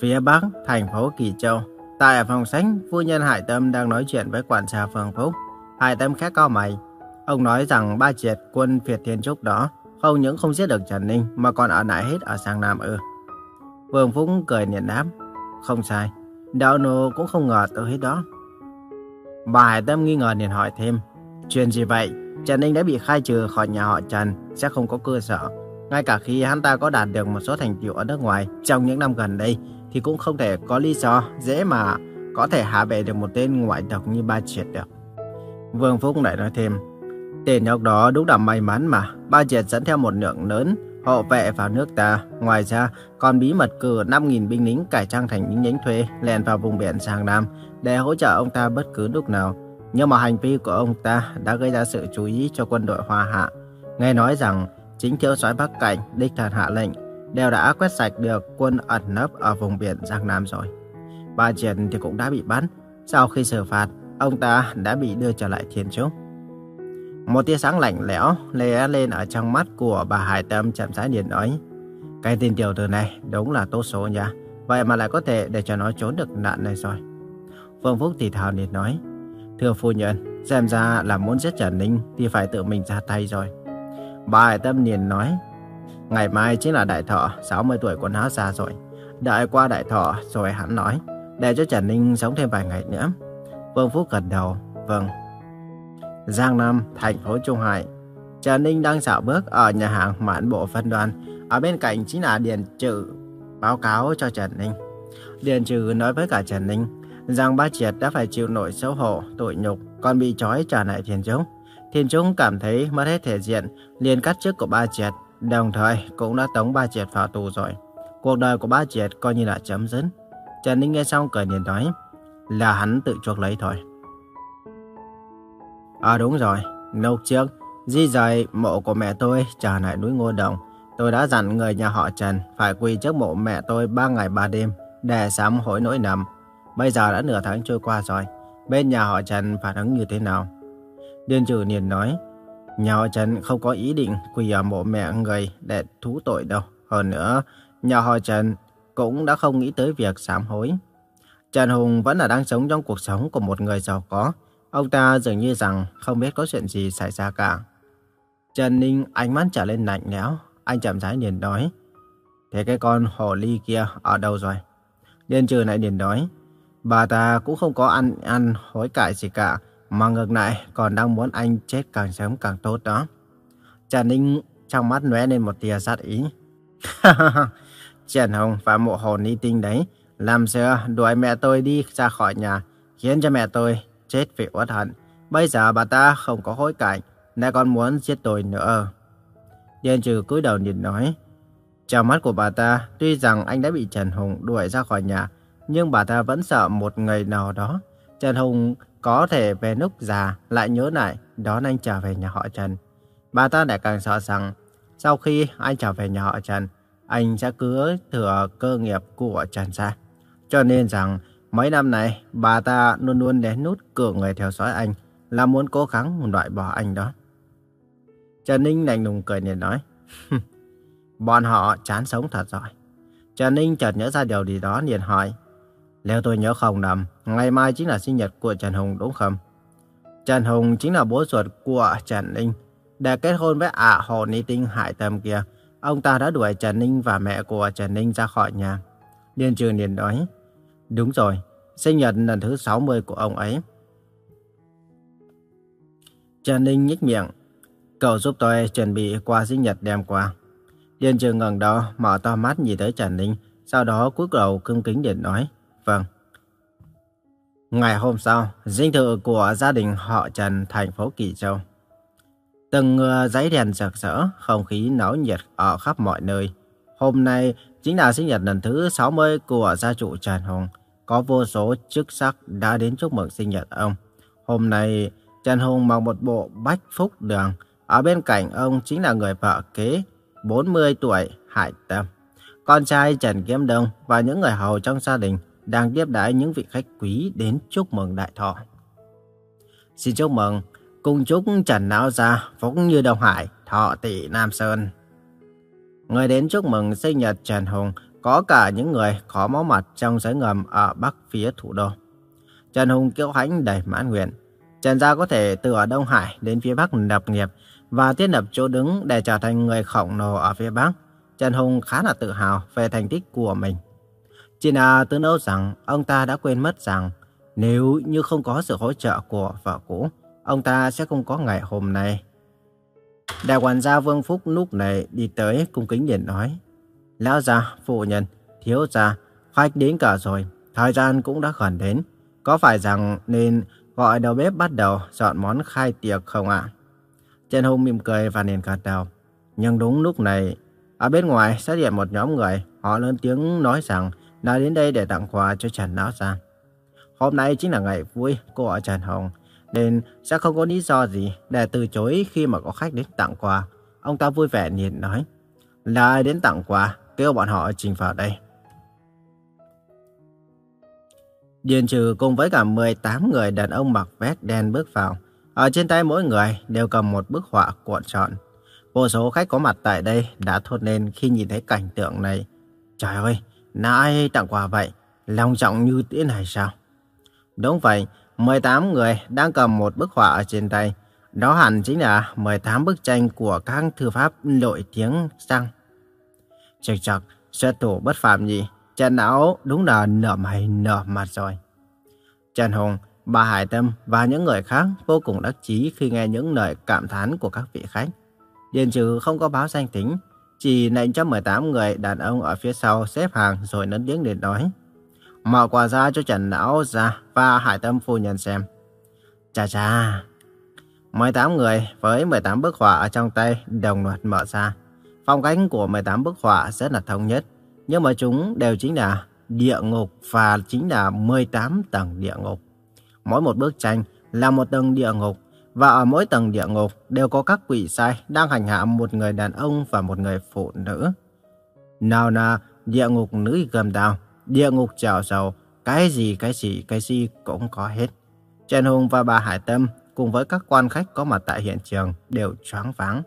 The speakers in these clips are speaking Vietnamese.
Phía bắc, thành phố Kỳ Châu. Tại phòng sánh, phu nhân Hải Tâm đang nói chuyện với quản gia Phương Phúc. Hải Tâm khẽ cao mày. Ông nói rằng ba triệt quân Việt Thiên Trúc đó không những không giết được Trần Ninh mà còn ở lại hết ở sang Nam ư. Vương Phúc cười niệm đáp. Không sai, đạo nô cũng không ngờ tới hết đó. Bà Hải Tâm nghi ngờ liền hỏi thêm. Chuyện gì vậy? Trần Ninh đã bị khai trừ khỏi nhà họ Trần, sẽ không có cơ sở. Ngay cả khi hắn ta có đạt được một số thành tựu ở nước ngoài trong những năm gần đây, thì cũng không thể có lý do dễ mà có thể hạ bệ được một tên ngoại tộc như Ba Triệt được. Vương Phúc lại nói thêm, tên nhóc đó đúng là may mắn mà, Ba Triệt dẫn theo một lượng lớn hộ vệ vào nước ta. Ngoài ra, còn bí mật cử 5.000 binh lính cải trang thành những nhánh thuê lèn vào vùng biển Sang Nam để hỗ trợ ông ta bất cứ lúc nào. Nhưng mà hành vi của ông ta đã gây ra sự chú ý cho quân đội Hoa Hạ. Nghe nói rằng chính thiếu soái Bắc Cảnh đích thần hạ lệnh đều đã quét sạch được quân ẩn nấp ở vùng biển Giang Nam rồi. Ba Triển thì cũng đã bị bắn Sau khi xử phạt, ông ta đã bị đưa trở lại Thiên Trúc. Một tia sáng lạnh lẽo lóe lên ở trong mắt của bà Hải Tâm chậm rãi điện nói. Cái tên tiểu tử này đúng là tốt số nha. Vậy mà lại có thể để cho nó trốn được nạn này rồi. Phương Phúc thì thào điện nói. Thưa phu nhân, xem ra là muốn giết Trần Ninh thì phải tự mình ra tay rồi. Bà Hải Tâm liền nói. Ngày mai chính là đại thọ 60 tuổi của nó ra rồi. Đợi qua đại thọ rồi hắn nói. Để cho Trần Ninh sống thêm vài ngày nữa. Vương Phúc gật đầu. Vâng. Giang Nam, thành phố Trung Hải. Trần Ninh đang dạo bước ở nhà hàng mãn bộ phân đoàn. Ở bên cạnh chính là Điền Trừ báo cáo cho Trần Ninh. Điền Trừ nói với cả Trần Ninh rằng ba triệt đã phải chịu nổi xấu hổ, tội nhục, còn bị trói trả lại thiền giống. Thiên Trung cảm thấy mất hết thể diện, liền cắt chức của ba triệt, đồng thời cũng đã tống ba triệt vào tù rồi. Cuộc đời của ba triệt coi như là chấm dứt. Trần Ninh nghe xong cười liền nói, là hắn tự chuộc lấy thôi. À đúng rồi, lúc trước, di rời mộ của mẹ tôi trở lại núi Ngô Đồng. Tôi đã dặn người nhà họ Trần phải quỳ trước mộ mẹ tôi ba ngày ba đêm để sám hối nỗi nầm. Bây giờ đã nửa tháng trôi qua rồi, bên nhà họ Trần phản ứng như thế nào? Điền trừ liền nói, nhà họ Trần không có ý định quỳ ở mộ mẹ người để thú tội đâu. Hơn nữa, nhà họ Trần cũng đã không nghĩ tới việc sám hối. Trần Hùng vẫn là đang sống trong cuộc sống của một người giàu có. Ông ta dường như rằng không biết có chuyện gì xảy ra cả. Trần Ninh ánh mắt trở lên lạnh lẽo, anh chậm rãi liền nói. Thế cái con hồ ly kia ở đâu rồi? điền trừ lại liền nói. Bà ta cũng không có ăn ăn hối cải gì cả, mà ngược lại còn đang muốn anh chết càng sớm càng tốt đó. Trần Ninh trong mắt lóe lên một tia sát ý. Trần Hồng và mộ hồn y tinh đấy, làm xưa đuổi mẹ tôi đi ra khỏi nhà, khiến cho mẹ tôi chết vì uất hận. Bây giờ bà ta không có hối cải, lại còn muốn giết tôi nữa. Điền trừ cúi đầu nhìn nói. Trong mắt của bà ta, tuy rằng anh đã bị Trần Hùng đuổi ra khỏi nhà, nhưng bà ta vẫn sợ một ngày nào đó. Trần Hùng có thể về lúc già lại nhớ lại đón anh trở về nhà họ Trần. Bà ta lại càng sợ rằng sau khi anh trở về nhà họ Trần, anh sẽ cứ thừa cơ nghiệp của Trần ra. Cho nên rằng mấy năm này bà ta luôn luôn đến nút cửa người theo dõi anh là muốn cố gắng loại bỏ anh đó. Trần Ninh lạnh lùng cười nhìn nói Bọn họ chán sống thật rồi. Trần Ninh chợt nhớ ra điều gì đó liền hỏi nếu tôi nhớ không nằm. ngày mai chính là sinh nhật của Trần Hùng đúng không? Trần Hùng chính là bố ruột của Trần Ninh. Để kết hôn với ả Hồ Ni Tinh hại Tâm kia, ông ta đã đuổi Trần Ninh và mẹ của Trần Ninh ra khỏi nhà. Liên trường liền nói, đúng rồi, sinh nhật lần thứ 60 của ông ấy. Trần Ninh nhếch miệng, cậu giúp tôi chuẩn bị quà sinh nhật đem qua. Liên trường ngẩng đầu mở to mắt nhìn tới Trần Ninh, sau đó cúi đầu cung kính điện nói, Vâng. Ngày hôm sau, dinh thự của gia đình họ Trần thành phố Kỳ Châu. Từng giấy đèn rực rỡ, không khí náo nhiệt ở khắp mọi nơi. Hôm nay chính là sinh nhật lần thứ 60 của gia chủ Trần Hùng. Có vô số chức sắc đã đến chúc mừng sinh nhật ông. Hôm nay, Trần Hùng mặc một bộ bách phúc đường. Ở bên cạnh ông chính là người vợ kế, 40 tuổi, Hải Tâm. Con trai Trần Kiếm Đông và những người hầu trong gia đình đang tiếp đãi những vị khách quý đến chúc mừng đại thọ. Xin chúc mừng, cùng chúc Trần Lão Gia, Phúc Như Đông Hải, Thọ Tỷ Nam Sơn. Người đến chúc mừng sinh nhật Trần Hùng có cả những người khó máu mặt trong giới ngầm ở bắc phía thủ đô. Trần Hùng kiêu hãnh đầy mãn nguyện. Trần Gia có thể từ ở Đông Hải đến phía Bắc lập nghiệp và thiết lập chỗ đứng để trở thành người khổng lồ ở phía Bắc. Trần Hùng khá là tự hào về thành tích của mình. Chỉ là tướng đâu rằng ông ta đã quên mất rằng nếu như không có sự hỗ trợ của vợ cũ, ông ta sẽ không có ngày hôm nay. Đại quản gia Vương Phúc lúc này đi tới cung kính nhìn nói. Lão già, phụ nhân, thiếu gia, khách đến cả rồi, thời gian cũng đã gần đến. Có phải rằng nên gọi đầu bếp bắt đầu dọn món khai tiệc không ạ? Trần Hùng mỉm cười và liền gật đầu. Nhưng đúng lúc này, ở bên ngoài xuất hiện một nhóm người, họ lớn tiếng nói rằng là đến đây để tặng quà cho Trần Lão giang Hôm nay chính là ngày vui của Trần Hồng, nên sẽ không có lý do gì để từ chối khi mà có khách đến tặng quà. Ông ta vui vẻ nhìn nói, là ai đến tặng quà, kêu bọn họ trình vào đây. Điền trừ cùng với cả 18 người đàn ông mặc vest đen bước vào. Ở trên tay mỗi người đều cầm một bức họa cuộn tròn. Vô số khách có mặt tại đây đã thốt lên khi nhìn thấy cảnh tượng này. Trời ơi, Nãy ai tặng quà vậy? Long trọng như thế này sao? Đúng vậy, 18 người đang cầm một bức họa ở trên tay. Đó hẳn chính là 18 bức tranh của các thư pháp nổi tiếng sang. Chật chật, xuất thủ bất phạm gì? Trần Não đúng là nở mày nở mặt rồi. Trần Hùng, bà Hải Tâm và những người khác vô cùng đắc chí khi nghe những lời cảm thán của các vị khách. Điền trừ không có báo danh tính, chỉ lệnh cho 18 người đàn ông ở phía sau xếp hàng rồi lớn tiếng để nói. Mở quà ra cho Trần Não ra và Hải Tâm phu nhân xem. Chà chà, 18 người với 18 bức họa ở trong tay đồng loạt mở ra. Phong cách của 18 bức họa rất là thống nhất, nhưng mà chúng đều chính là địa ngục và chính là 18 tầng địa ngục. Mỗi một bức tranh là một tầng địa ngục và ở mỗi tầng địa ngục đều có các quỷ sai đang hành hạ một người đàn ông và một người phụ nữ. Nào là địa ngục nữ gầm đào, địa ngục trào dầu cái gì cái gì cái gì cũng có hết. Trần Hùng và bà Hải Tâm cùng với các quan khách có mặt tại hiện trường đều choáng váng.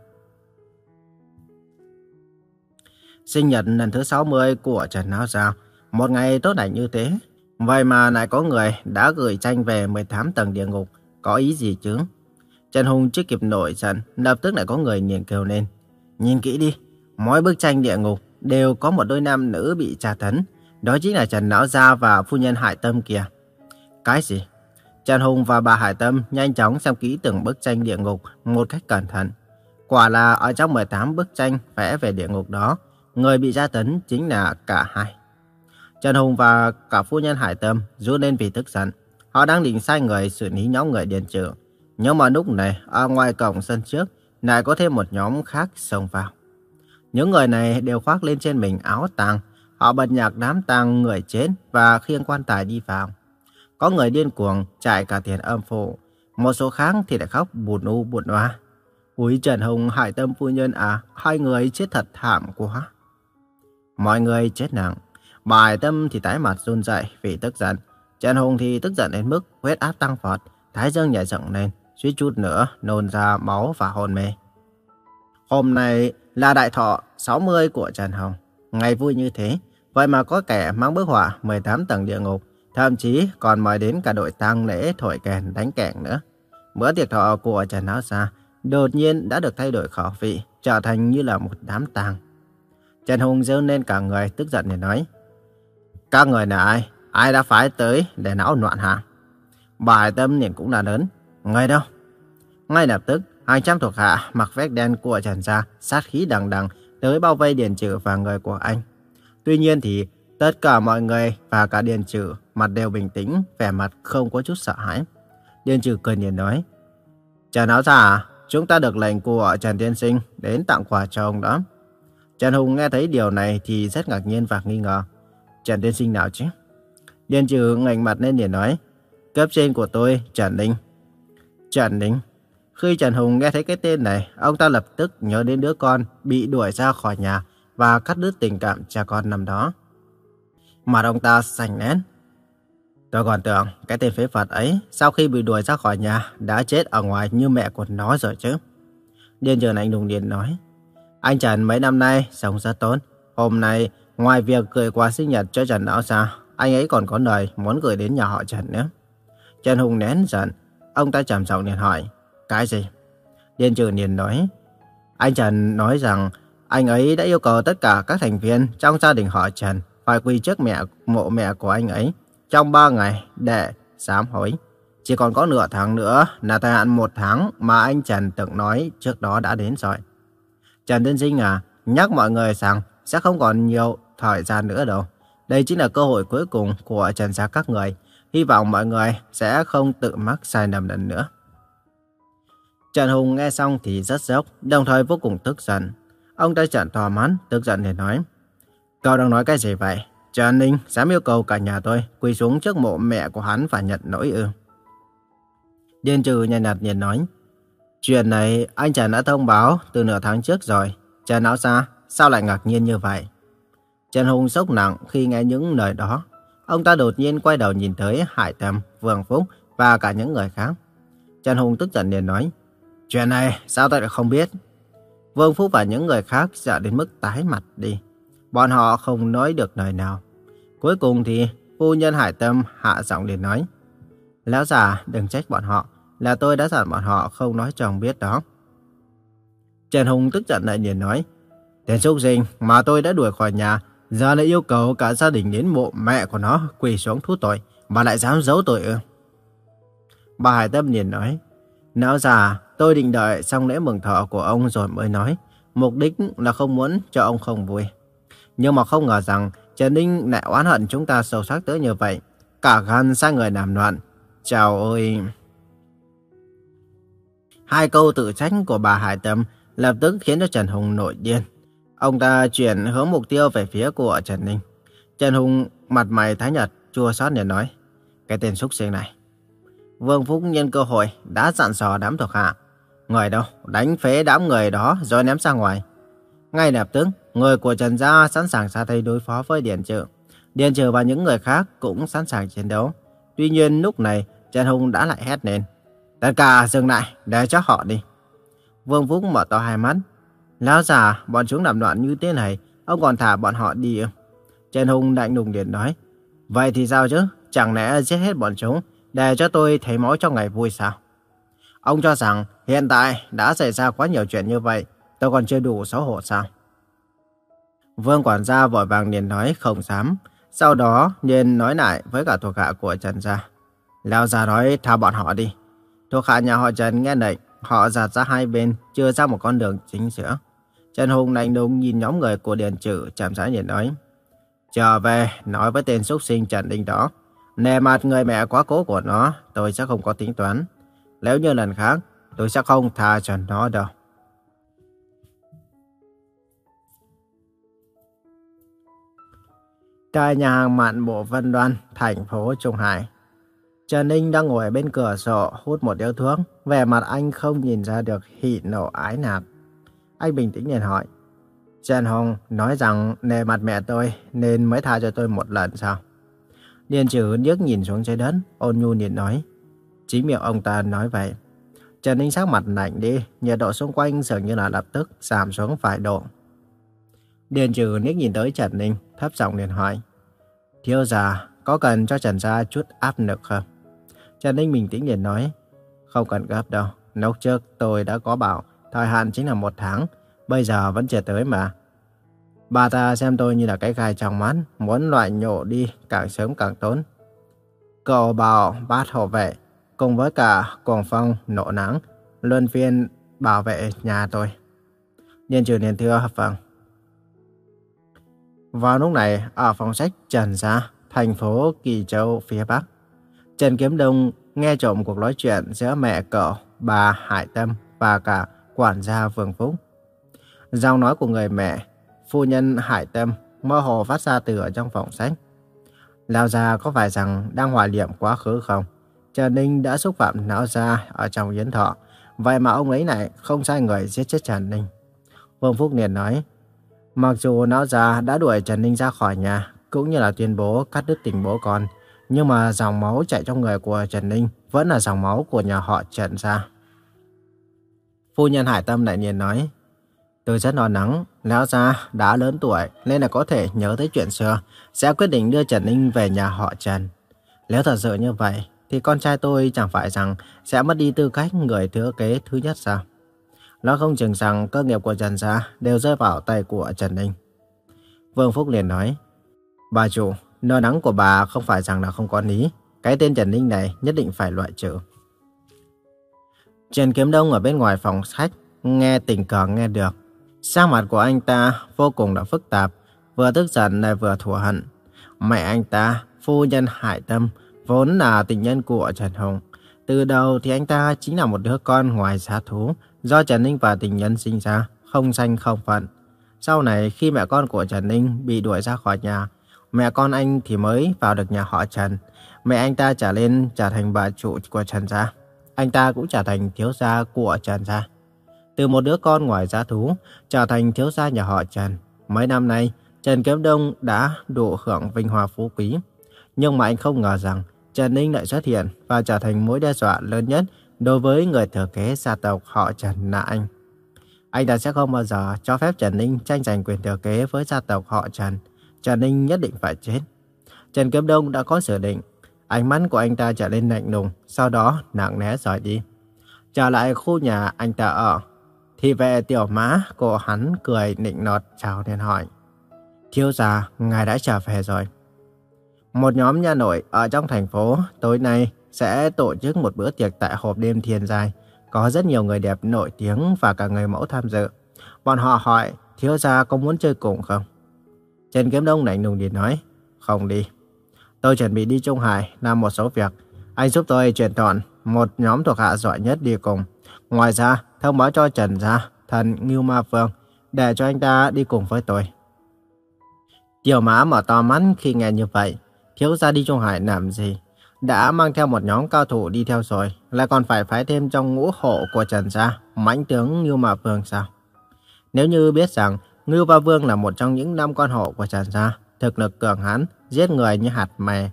Sinh nhật lần thứ 60 của Trần Náo Giao, một ngày tốt lành như thế. Vậy mà lại có người đã gửi tranh về 18 tầng địa ngục, có ý gì chứ? Trần Hùng chưa kịp nổi giận, lập tức lại có người nhìn kêu lên. Nhìn kỹ đi, mỗi bức tranh địa ngục đều có một đôi nam nữ bị tra tấn. Đó chính là Trần Não Gia và phu nhân Hải Tâm kìa. Cái gì? Trần Hùng và bà Hải Tâm nhanh chóng xem kỹ từng bức tranh địa ngục một cách cẩn thận. Quả là ở trong 18 bức tranh vẽ về địa ngục đó, người bị tra tấn chính là cả hai. Trần Hùng và cả phu nhân Hải Tâm rút lên vì tức giận. Họ đang định sai người xử lý nhóm người điền trưởng. Nhưng mà lúc này, ở ngoài cổng sân trước, lại có thêm một nhóm khác xông vào. Những người này đều khoác lên trên mình áo tang. Họ bật nhạc đám tang người chết và khiêng quan tài đi vào. Có người điên cuồng chạy cả tiền âm phủ. Một số khác thì lại khóc buồn u buồn hoa. Úi Trần Hùng, Hải Tâm phu nhân à, hai người chết thật thảm quá. Mọi người chết nặng. Bà Hải Tâm thì tái mặt run rẩy vì tức giận. Trần Hùng thì tức giận đến mức huyết áp tăng vọt, thái dương nhảy dựng lên, suýt chút nữa nôn ra máu và hôn mê. Hôm nay là đại thọ 60 của Trần Hồng. Ngày vui như thế, vậy mà có kẻ mang bức họa 18 tầng địa ngục, thậm chí còn mời đến cả đội tang lễ thổi kèn đánh kèn nữa. Bữa tiệc thọ của Trần Áo Sa đột nhiên đã được thay đổi khẩu vị, trở thành như là một đám tang. Trần Hùng dơ lên cả người tức giận để nói. Các người là ai? Ai đã phái tới để não loạn hả? bài Tâm niệm cũng là lớn. Người đâu? Ngay lập tức, hàng trăm thuộc hạ mặc vest đen của Trần Gia sát khí đằng đằng tới bao vây Điền Trừ và người của anh. Tuy nhiên thì tất cả mọi người và cả Điền Trừ mặt đều bình tĩnh, vẻ mặt không có chút sợ hãi. Điền Trừ cười nhìn nói. Trần Áo Giả, chúng ta được lệnh của Trần Tiên Sinh đến tặng quà cho ông đó. Trần Hùng nghe thấy điều này thì rất ngạc nhiên và nghi ngờ. Trần Tiên Sinh nào chứ? Điền Trừ ngạnh mặt lên để nói. Cấp trên của tôi, Trần Ninh. Trần Ninh. Khi Trần Hùng nghe thấy cái tên này, ông ta lập tức nhớ đến đứa con bị đuổi ra khỏi nhà và cắt đứt tình cảm cha con năm đó. Mặt ông ta sành nén. Tôi còn tưởng cái tên phế vật ấy sau khi bị đuổi ra khỏi nhà đã chết ở ngoài như mẹ của nó rồi chứ. Điên trường anh đùng điền nói. Anh Trần mấy năm nay sống rất tốt. Hôm nay ngoài việc gửi quà sinh nhật cho Trần Lão Sa, anh ấy còn có lời muốn gửi đến nhà họ Trần nữa. Trần Hùng nén giận, ông ta trầm giọng liền hỏi, cái gì? Điền Trừ liền nói, anh Trần nói rằng anh ấy đã yêu cầu tất cả các thành viên trong gia đình họ Trần phải quỳ trước mẹ mộ mẹ của anh ấy trong 3 ngày để sám hối. Chỉ còn có nửa tháng nữa là thời hạn một tháng mà anh Trần từng nói trước đó đã đến rồi. Trần Tiên Sinh à, nhắc mọi người rằng sẽ không còn nhiều thời gian nữa đâu. Đây chính là cơ hội cuối cùng của Trần gia các người. Hy vọng mọi người sẽ không tự mắc sai lầm lần nữa. Trần Hùng nghe xong thì rất dốc, đồng thời vô cùng tức giận. Ông ta trợn thò mắt, tức giận để nói. Cậu đang nói cái gì vậy? Trần Ninh dám yêu cầu cả nhà tôi quỳ xuống trước mộ mẹ của hắn và nhận lỗi ư. Điên trừ nhạt nhạt nhìn nói. Chuyện này anh Trần đã thông báo từ nửa tháng trước rồi. Trần áo Sa, sao lại ngạc nhiên như vậy? Trần Hùng sốc nặng khi nghe những lời đó. Ông ta đột nhiên quay đầu nhìn tới Hải Tâm, Vương Phúc và cả những người khác. Trần Hùng tức giận liền nói. Chuyện này sao tôi lại không biết? Vương Phúc và những người khác sợ đến mức tái mặt đi. Bọn họ không nói được lời nào. Cuối cùng thì phu nhân Hải Tâm hạ giọng liền nói. Lão già đừng trách bọn họ. Là tôi đã dặn bọn họ không nói cho ông biết đó. Trần Hùng tức giận lại liền nói. Tiền xúc sinh mà tôi đã đuổi khỏi nhà. Giờ lại yêu cầu cả gia đình đến mộ mẹ của nó quỳ xuống thú tội. Mà lại dám giấu tội ư. Bà Hải Tâm liền nói. Lão già, tôi định đợi xong lễ mừng thọ của ông rồi mới nói. Mục đích là không muốn cho ông không vui. Nhưng mà không ngờ rằng Trần Ninh lại oán hận chúng ta sâu sắc tới như vậy. Cả gan sai người làm loạn. Chào ơi! Hai câu tự trách của bà Hải Tâm lập tức khiến cho Trần Hùng nổi điên. Ông ta chuyển hướng mục tiêu về phía của Trần Ninh. Trần Hùng mặt mày thái nhật, chua xót để nói. Cái tên xúc sinh này. Vương Phúc nhân cơ hội đã dặn dò đám thuộc hạ. Người đâu, đánh phế đám người đó rồi ném ra ngoài. Ngay lập tức, người của Trần Gia sẵn sàng ra tay đối phó với Điền Trừ. Điền Trừ và những người khác cũng sẵn sàng chiến đấu. Tuy nhiên lúc này, Trần Hùng đã lại hét lên. Tất cả dừng lại, để cho họ đi. Vương Phúc mở to hai mắt. Lão già, bọn chúng làm loạn như thế này, ông còn thả bọn họ đi? Trần Hùng lạnh lùng điện nói. Vậy thì sao chứ? Chẳng lẽ giết hết bọn chúng, để cho tôi thấy máu trong ngày vui sao? Ông cho rằng hiện tại đã xảy ra quá nhiều chuyện như vậy, tôi còn chưa đủ xấu hổ sao? Vương quản gia vội vàng liền nói không dám. Sau đó liền nói lại với cả thuộc hạ của Trần gia. Lão già nói tha bọn họ đi. Thuộc hạ nhà họ Trần nghe lệnh, họ giạt ra hai bên, chưa ra một con đường chính giữa. Trần Hùng lạnh lùng nhìn nhóm người của Điền Trử chạm rãi nhìn nói. Trở về, nói với tên xuất sinh Trần Đinh đó. Nề mặt người mẹ quá cố của nó, tôi sẽ không có tính toán. Nếu như lần khác, tôi sẽ không tha cho nó đâu. Tại nhà hàng mạn bộ Vân Đoan, thành phố Trung Hải. Trần Ninh đang ngồi bên cửa sổ hút một điếu thuốc, vẻ mặt anh không nhìn ra được hỉ nộ ái nạc. Anh bình tĩnh nhìn hỏi, Trần Hồng nói rằng nề mặt mẹ tôi nên mới tha cho tôi một lần sao? Điền trừ nhức nhìn xuống trái đất, ôn nhu nhìn nói, chính miệng ông ta nói vậy. Trần Ninh sắc mặt lạnh đi, nhiệt độ xung quanh dường như là lập tức giảm xuống vài độ. Điền trừ liếc nhìn tới Trần Ninh, thấp giọng liền hỏi, Thiếu già, có cần cho Trần gia chút áp lực không? Trần Ninh bình tĩnh liền nói, không cần gấp đâu. Lúc trước tôi đã có bảo, thời hạn chính là một tháng, bây giờ vẫn chưa tới mà. Bà ta xem tôi như là cái gai trong mắt, muốn loại nhổ đi càng sớm càng tốn. Cậu bảo bát hộ vệ, cùng với cả cuồng phong nộ nắng, luân phiên bảo vệ nhà tôi. Nhân trừ liền thưa, vâng. Vào lúc này, ở phòng sách Trần Gia, thành phố Kỳ Châu phía Bắc, Trần Kiếm Đông nghe trộm cuộc nói chuyện giữa mẹ cậu, bà Hải Tâm và cả quản gia Vương Phúc. Giọng nói của người mẹ, phu nhân Hải Tâm, mơ hồ phát ra từ ở trong phòng sách. Lão già có phải rằng đang hòa niệm quá khứ không? Trần Ninh đã xúc phạm lão gia ở trong yến thọ. Vậy mà ông ấy này không sai người giết chết Trần Ninh. Vương Phúc liền nói, mặc dù lão già đã đuổi Trần Ninh ra khỏi nhà, cũng như là tuyên bố cắt đứt tình bố con, nhưng mà dòng máu chạy trong người của Trần Ninh vẫn là dòng máu của nhà họ Trần gia. Phu nhân Hải Tâm lại nhìn nói, Tôi rất lo lắng, lẽ ra đã lớn tuổi nên là có thể nhớ tới chuyện xưa, sẽ quyết định đưa Trần Ninh về nhà họ Trần. Nếu thật sự như vậy, thì con trai tôi chẳng phải rằng sẽ mất đi tư cách người thừa kế thứ nhất sao? Nó không chừng rằng cơ nghiệp của Trần Gia đều rơi vào tay của Trần Ninh. Vương Phúc liền nói, Bà chủ, lo nắng của bà không phải rằng là không có lý. Cái tên Trần Ninh này nhất định phải loại trừ. Trần Kiếm Đông ở bên ngoài phòng khách, nghe tình cờ nghe được. Sắc mặt của anh ta vô cùng là phức tạp, vừa tức giận lại vừa thù hận. Mẹ anh ta, phu nhân Hải Tâm, vốn là tình nhân của Trần Hùng. Từ đầu thì anh ta chính là một đứa con ngoài giá thú, do Trần Ninh và tình nhân sinh ra, không sanh không phận. Sau này khi mẹ con của Trần Ninh bị đuổi ra khỏi nhà, mẹ con anh thì mới vào được nhà họ Trần. Mẹ anh ta trở lên trở thành bà chủ của Trần gia. Anh ta cũng trở thành thiếu gia của Trần gia. Từ một đứa con ngoài giá thú trở thành thiếu gia nhà họ Trần. Mấy năm nay, Trần Kiếm Đông đã độ hưởng vinh hoa phú quý. Nhưng mà anh không ngờ rằng Trần Ninh lại xuất hiện và trở thành mối đe dọa lớn nhất đối với người thừa kế gia tộc họ Trần là anh. Anh ta sẽ không bao giờ cho phép Trần Ninh tranh giành quyền thừa kế với gia tộc họ Trần. Trần Ninh nhất định phải chết. Trần Kiếm Đông đã có sở định. Ánh mắt của anh ta trở nên lạnh lùng, sau đó nặng nề rời đi. Trở lại khu nhà anh ta ở, thì về tiểu má của hắn cười nịnh nọt chào nên hỏi. Thiếu gia, ngài đã trở về rồi. Một nhóm nhà nội ở trong thành phố tối nay sẽ tổ chức một bữa tiệc tại hộp đêm thiên giai. Có rất nhiều người đẹp nổi tiếng và cả người mẫu tham dự. Bọn họ hỏi, thiếu gia có muốn chơi cùng không? Trần Kiếm Đông lạnh lùng điện nói, không đi. Tôi chuẩn bị đi Trung Hải làm một số việc. Anh giúp tôi chuyển chọn một nhóm thuộc hạ giỏi nhất đi cùng. Ngoài ra, thông báo cho Trần Gia, thần Ngưu Ma Phương, để cho anh ta đi cùng với tôi. Tiểu mã mở to mắt khi nghe như vậy. Thiếu gia đi Trung Hải làm gì? Đã mang theo một nhóm cao thủ đi theo rồi, lại còn phải phái thêm trong ngũ hộ của Trần Gia, mãnh tướng Ngưu Ma Phương sao? Nếu như biết rằng Ngưu Ma Vương là một trong những năm con hộ của Trần Gia, thực lực cường hãn, giết người như hạt mè.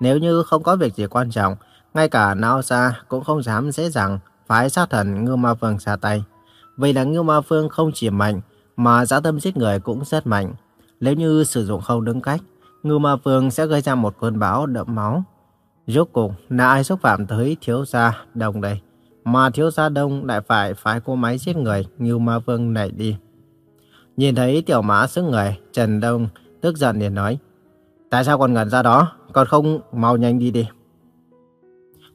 Nếu như không có việc gì quan trọng, ngay cả Nao Sa cũng không dám dễ dàng phái sát thần Ngưu Ma Vương ra tay. Vì là Ngưu Ma Vương không chỉ mạnh, mà giá tâm giết người cũng rất mạnh. Nếu như sử dụng không đúng cách, Ngưu Ma Vương sẽ gây ra một cơn bão đẫm máu. Rốt cuộc là ai xúc phạm tới thiếu gia đông đây? Mà thiếu gia đông lại phải phái cô máy giết người Ngưu Ma Vương này đi. Nhìn thấy tiểu mã sức người, Trần Đông tức giận liền nói. Tại sao còn ngẩn ra đó, còn không mau nhanh đi đi.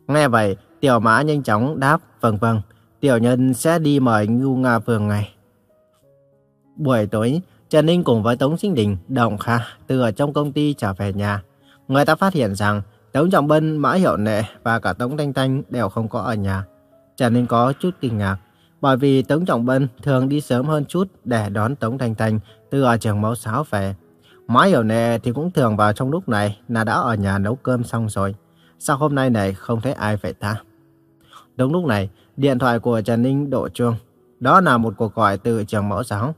Nghe vậy, tiểu mã nhanh chóng đáp, vâng vâng, tiểu nhân sẽ đi mời Ngưu Nga phường ngày Buổi tối, Trần Ninh cùng với Tống Sinh Đình, Đồng Kha từ ở trong công ty trở về nhà. Người ta phát hiện rằng Tống Trọng Bân, Mã Hiệu Nệ và cả Tống Thanh Thanh đều không có ở nhà. Trần Ninh có chút kinh ngạc, bởi vì Tống Trọng Bân thường đi sớm hơn chút để đón Tống Thanh Thanh từ ở trường mẫu giáo về. mãi Hiểu nè thì cũng thường vào trong lúc này là đã ở nhà nấu cơm xong rồi. Sao hôm nay này không thấy ai vậy ta? Đúng lúc này, điện thoại của Trần Ninh đổ chuông. Đó là một cuộc gọi từ trường mẫu giáo.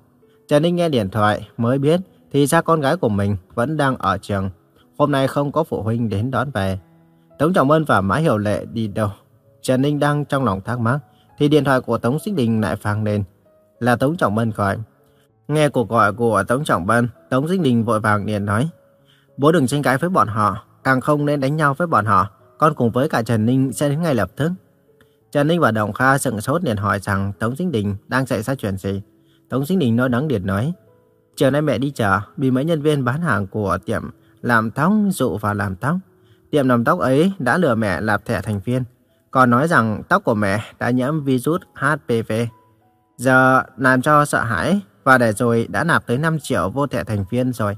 Trần Ninh nghe điện thoại mới biết thì ra con gái của mình vẫn đang ở trường. Hôm nay không có phụ huynh đến đón về. Tống Trọng Ân và Mã Hiểu Lệ đi đâu? Trần Ninh đang trong lòng thắc mắc thì điện thoại của Tống Xích Đình lại vang lên. Là Tống Trọng Bân gọi. Nghe cuộc gọi của Tống Trọng Bân, Tống Xích Đình vội vàng liền nói. Bố đừng tranh cãi với bọn họ, càng không nên đánh nhau với bọn họ. Con cùng với cả Trần Ninh sẽ đến ngay lập tức. Trần Ninh và Đồng Kha sững sốt liền hỏi rằng Tống Xích Đình đang xảy ra chuyện gì. Tống Xích Đình nói đắng điện nói. Chiều nay mẹ đi chợ, bị mấy nhân viên bán hàng của tiệm làm tóc dụ vào làm tóc. Tiệm làm tóc ấy đã lừa mẹ lạp thẻ thành viên. Còn nói rằng tóc của mẹ đã nhiễm virus HPV. Giờ làm cho sợ hãi và để rồi đã nạp tới 5 triệu vô thẻ thành viên rồi.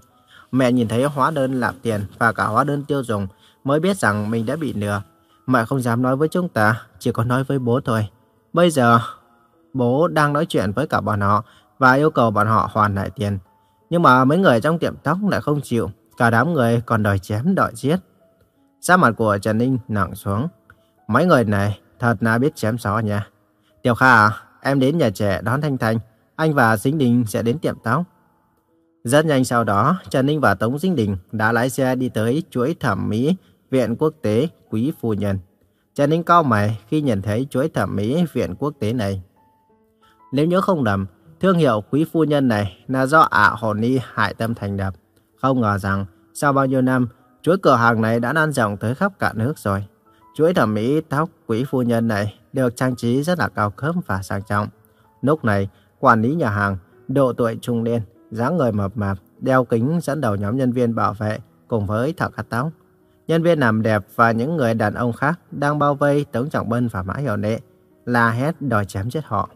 Mẹ nhìn thấy hóa đơn nạp tiền và cả hóa đơn tiêu dùng mới biết rằng mình đã bị lừa. Mẹ không dám nói với chúng ta, chỉ có nói với bố thôi. Bây giờ, bố đang nói chuyện với cả bọn họ và yêu cầu bọn họ hoàn lại tiền. Nhưng mà mấy người trong tiệm tóc lại không chịu, cả đám người còn đòi chém đòi giết. Sắc mặt của Trần Ninh nặng xuống. Mấy người này thật là biết chém gió nha. Tiểu Kha à, em đến nhà trẻ đón Thanh Thanh. Anh và Dính Đình sẽ đến tiệm tóc. Rất nhanh sau đó, Trần Ninh và Tống Dính Đình đã lái xe đi tới chuỗi thẩm mỹ Viện Quốc tế Quý Phu Nhân. Trần Ninh cao mày khi nhìn thấy chuỗi thẩm mỹ Viện Quốc tế này. Nếu nhớ không lầm, Thương hiệu quý phu nhân này là do ả Hồ ni hại tâm thành lập. Không ngờ rằng sau bao nhiêu năm, chuỗi cửa hàng này đã lan rộng tới khắp cả nước rồi. Chuỗi thẩm mỹ tóc quý phu nhân này được trang trí rất là cao cấp và sang trọng. Lúc này, quản lý nhà hàng, độ tuổi trung niên, dáng người mập mạp, đeo kính dẫn đầu nhóm nhân viên bảo vệ cùng với thợ cắt tóc. Nhân viên làm đẹp và những người đàn ông khác đang bao vây Tống Trọng Bân và Mã Hiểu Nệ, la hét đòi chém chết họ.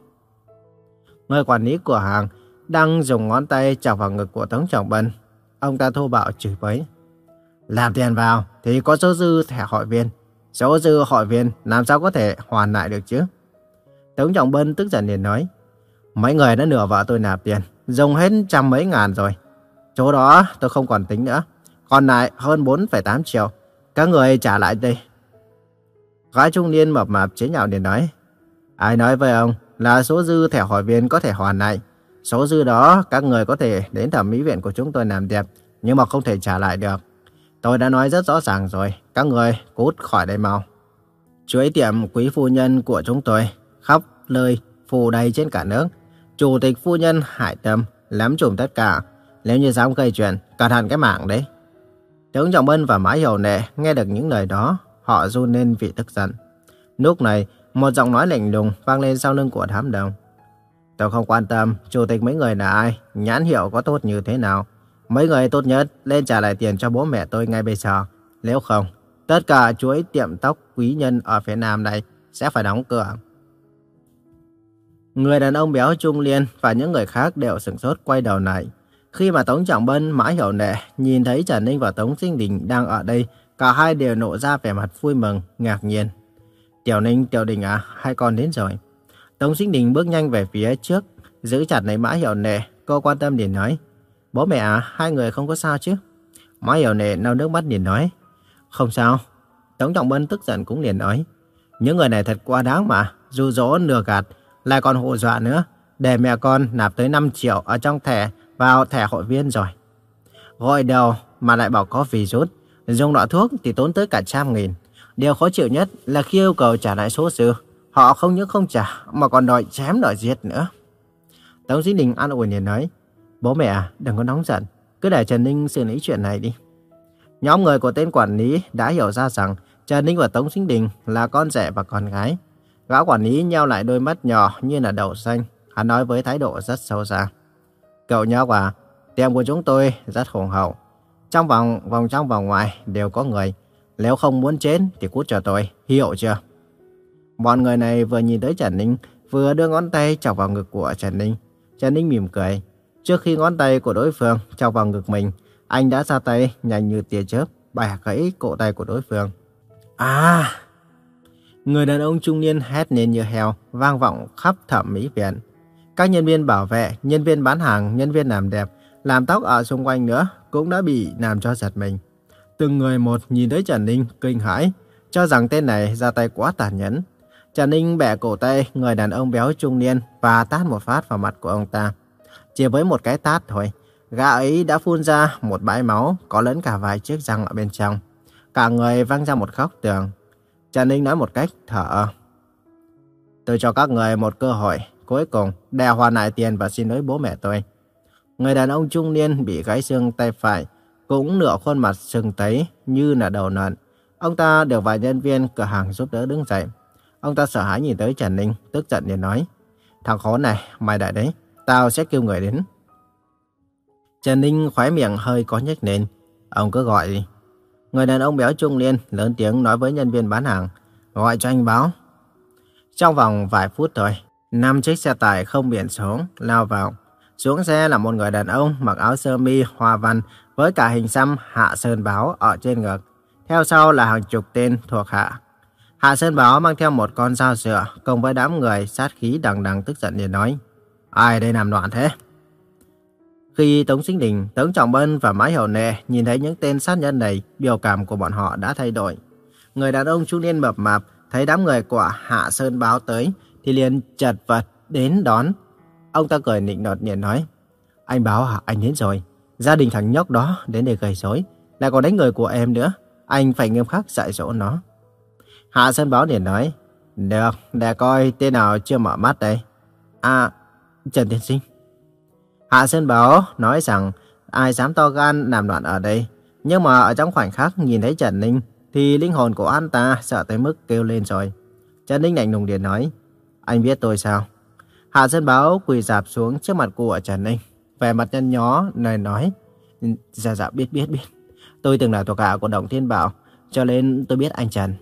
Người quản lý cửa hàng đang dùng ngón tay chọc vào ngực của Tống Trọng Bân. Ông ta thô bạo chửi bới. Làm tiền vào thì có số dư thẻ hội viên. Số dư hội viên làm sao có thể hoàn lại được chứ? Tống Trọng Bân tức giận liền nói. Mấy người đã nửa vợ tôi nạp tiền, dùng hết trăm mấy ngàn rồi. Chỗ đó tôi không còn tính nữa. Còn lại hơn 4,8 triệu. Các người trả lại đây. Gái trung niên mập mạp chế nhạo liền nói. Ai nói với ông là số dư thẻ hội viên có thể hoàn lại. Số dư đó các người có thể đến thẩm mỹ viện của chúng tôi làm đẹp, nhưng mà không thể trả lại được. Tôi đã nói rất rõ ràng rồi, các người cút khỏi đây mau. Chuỗi tiệm quý phu nhân của chúng tôi khắp lời phù đầy trên cả nước. Chủ tịch phu nhân Hải Tâm lắm trùm tất cả. Nếu như dám gây chuyện, cẩn thận cái mạng đấy. Tướng Trọng Bân và Mã Hiểu Nệ nghe được những lời đó, họ run lên vì tức giận. Lúc này, một giọng nói lạnh lùng vang lên sau lưng của đám đông. Tôi không quan tâm chủ tịch mấy người là ai, nhãn hiệu có tốt như thế nào. Mấy người tốt nhất lên trả lại tiền cho bố mẹ tôi ngay bây giờ. Nếu không, tất cả chuỗi tiệm tóc quý nhân ở phía Nam này sẽ phải đóng cửa. Người đàn ông béo trung liên và những người khác đều sửng sốt quay đầu lại. Khi mà Tống Trọng Bân, Mã Hiểu Nệ nhìn thấy Trần Ninh và Tống Sinh Đình đang ở đây, cả hai đều nộ ra vẻ mặt vui mừng, ngạc nhiên. Tiểu Ninh, Tiểu Đình à, hai con đến rồi. Tống Sinh Đình bước nhanh về phía trước, giữ chặt lấy Mã Hiểu Nệ, cô quan tâm liền nói. Bố mẹ à, hai người không có sao chứ? Má Hiểu nề nâu nước mắt liền nói. Không sao. Tống Trọng Bân tức giận cũng liền nói. Những người này thật quá đáng mà, dù dỗ nửa gạt, lại còn hộ dọa nữa. Để mẹ con nạp tới 5 triệu ở trong thẻ vào thẻ hội viên rồi. Gọi đầu mà lại bảo có virus, dùng loại thuốc thì tốn tới cả trăm nghìn. Điều khó chịu nhất là khi yêu cầu trả lại số dư, họ không những không trả mà còn đòi chém đòi giết nữa. Tống Dĩ Đình an ủi liền nói, bố mẹ à, đừng có nóng giận, cứ để Trần Ninh xử lý chuyện này đi. Nhóm người của tên quản lý đã hiểu ra rằng Trần Ninh và Tống Sinh Đình là con rể và con gái. Gã quản lý nheo lại đôi mắt nhỏ như là đậu xanh. Hắn nói với thái độ rất sâu xa. Cậu nhóc à, tiệm của chúng tôi rất hùng hậu. Trong vòng, vòng trong vòng ngoài đều có người. Nếu không muốn chết thì cút cho tôi, hiểu chưa? Bọn người này vừa nhìn tới Trần Ninh, vừa đưa ngón tay chọc vào ngực của Trần Ninh. Trần Ninh mỉm cười. Trước khi ngón tay của đối phương chọc vào ngực mình, anh đã ra tay nhanh như tia chớp, bẻ gãy cổ tay của đối phương. À! Người đàn ông trung niên hét lên như heo, vang vọng khắp thẩm mỹ viện. Các nhân viên bảo vệ, nhân viên bán hàng, nhân viên làm đẹp, làm tóc ở xung quanh nữa cũng đã bị làm cho giật mình. Từng người một nhìn thấy Trần Ninh kinh hãi, cho rằng tên này ra tay quá tàn nhẫn. Trần Ninh bẻ cổ tay người đàn ông béo trung niên và tát một phát vào mặt của ông ta. Chỉ với một cái tát thôi, gã ấy đã phun ra một bãi máu có lẫn cả vài chiếc răng ở bên trong. Cả người văng ra một góc tường. Trần Ninh nói một cách thở. Tôi cho các người một cơ hội cuối cùng đè hoàn lại tiền và xin lỗi bố mẹ tôi. Người đàn ông trung niên bị gãy xương tay phải, cũng nửa khuôn mặt sưng tấy như là đầu nợn. Ông ta được vài nhân viên cửa hàng giúp đỡ đứng dậy. Ông ta sợ hãi nhìn tới Trần Ninh, tức giận để nói. Thằng khốn này, mày đại đấy, tao sẽ kêu người đến. Trần Ninh khóe miệng hơi có nhếch lên. Ông cứ gọi đi. Người đàn ông béo trung niên lớn tiếng nói với nhân viên bán hàng. Gọi cho anh báo. Trong vòng vài phút thôi, năm chiếc xe tải không biển số lao vào. Xuống xe là một người đàn ông mặc áo sơ mi hoa văn với cả hình xăm Hạ Sơn Báo ở trên ngực. Theo sau là hàng chục tên thuộc hạ. Hạ Sơn Báo mang theo một con dao sửa cùng với đám người sát khí đằng đằng tức giận để nói. Ai đây làm loạn thế? Khi Tống Sinh Đình, Tống Trọng Bân và Mã Hiểu Nệ nhìn thấy những tên sát nhân này, biểu cảm của bọn họ đã thay đổi. Người đàn ông trung niên mập mạp thấy đám người của Hạ Sơn Báo tới thì liền chật vật đến đón. Ông ta cười nịnh nọt nhẹ nói, anh báo hả, anh đến rồi. Gia đình thằng nhóc đó đến để gây rối, lại còn đánh người của em nữa. Anh phải nghiêm khắc dạy dỗ nó. Hạ Sơn Báo liền nói, được, để coi tên nào chưa mở mắt đây. À, Trần Tiên Sinh, Hạ Sơn Báo nói rằng ai dám to gan làm loạn ở đây. Nhưng mà ở trong khoảnh khắc nhìn thấy Trần Ninh thì linh hồn của anh ta sợ tới mức kêu lên rồi. Trần Ninh lạnh lùng điện nói, anh biết tôi sao? Hạ Sơn Báo quỳ dạp xuống trước mặt của Trần Ninh, vẻ mặt nhăn nhó, lời nói, dạ dạ biết biết biết. Tôi từng là thuộc hạ của Đồng Thiên Bảo, cho nên tôi biết anh Trần.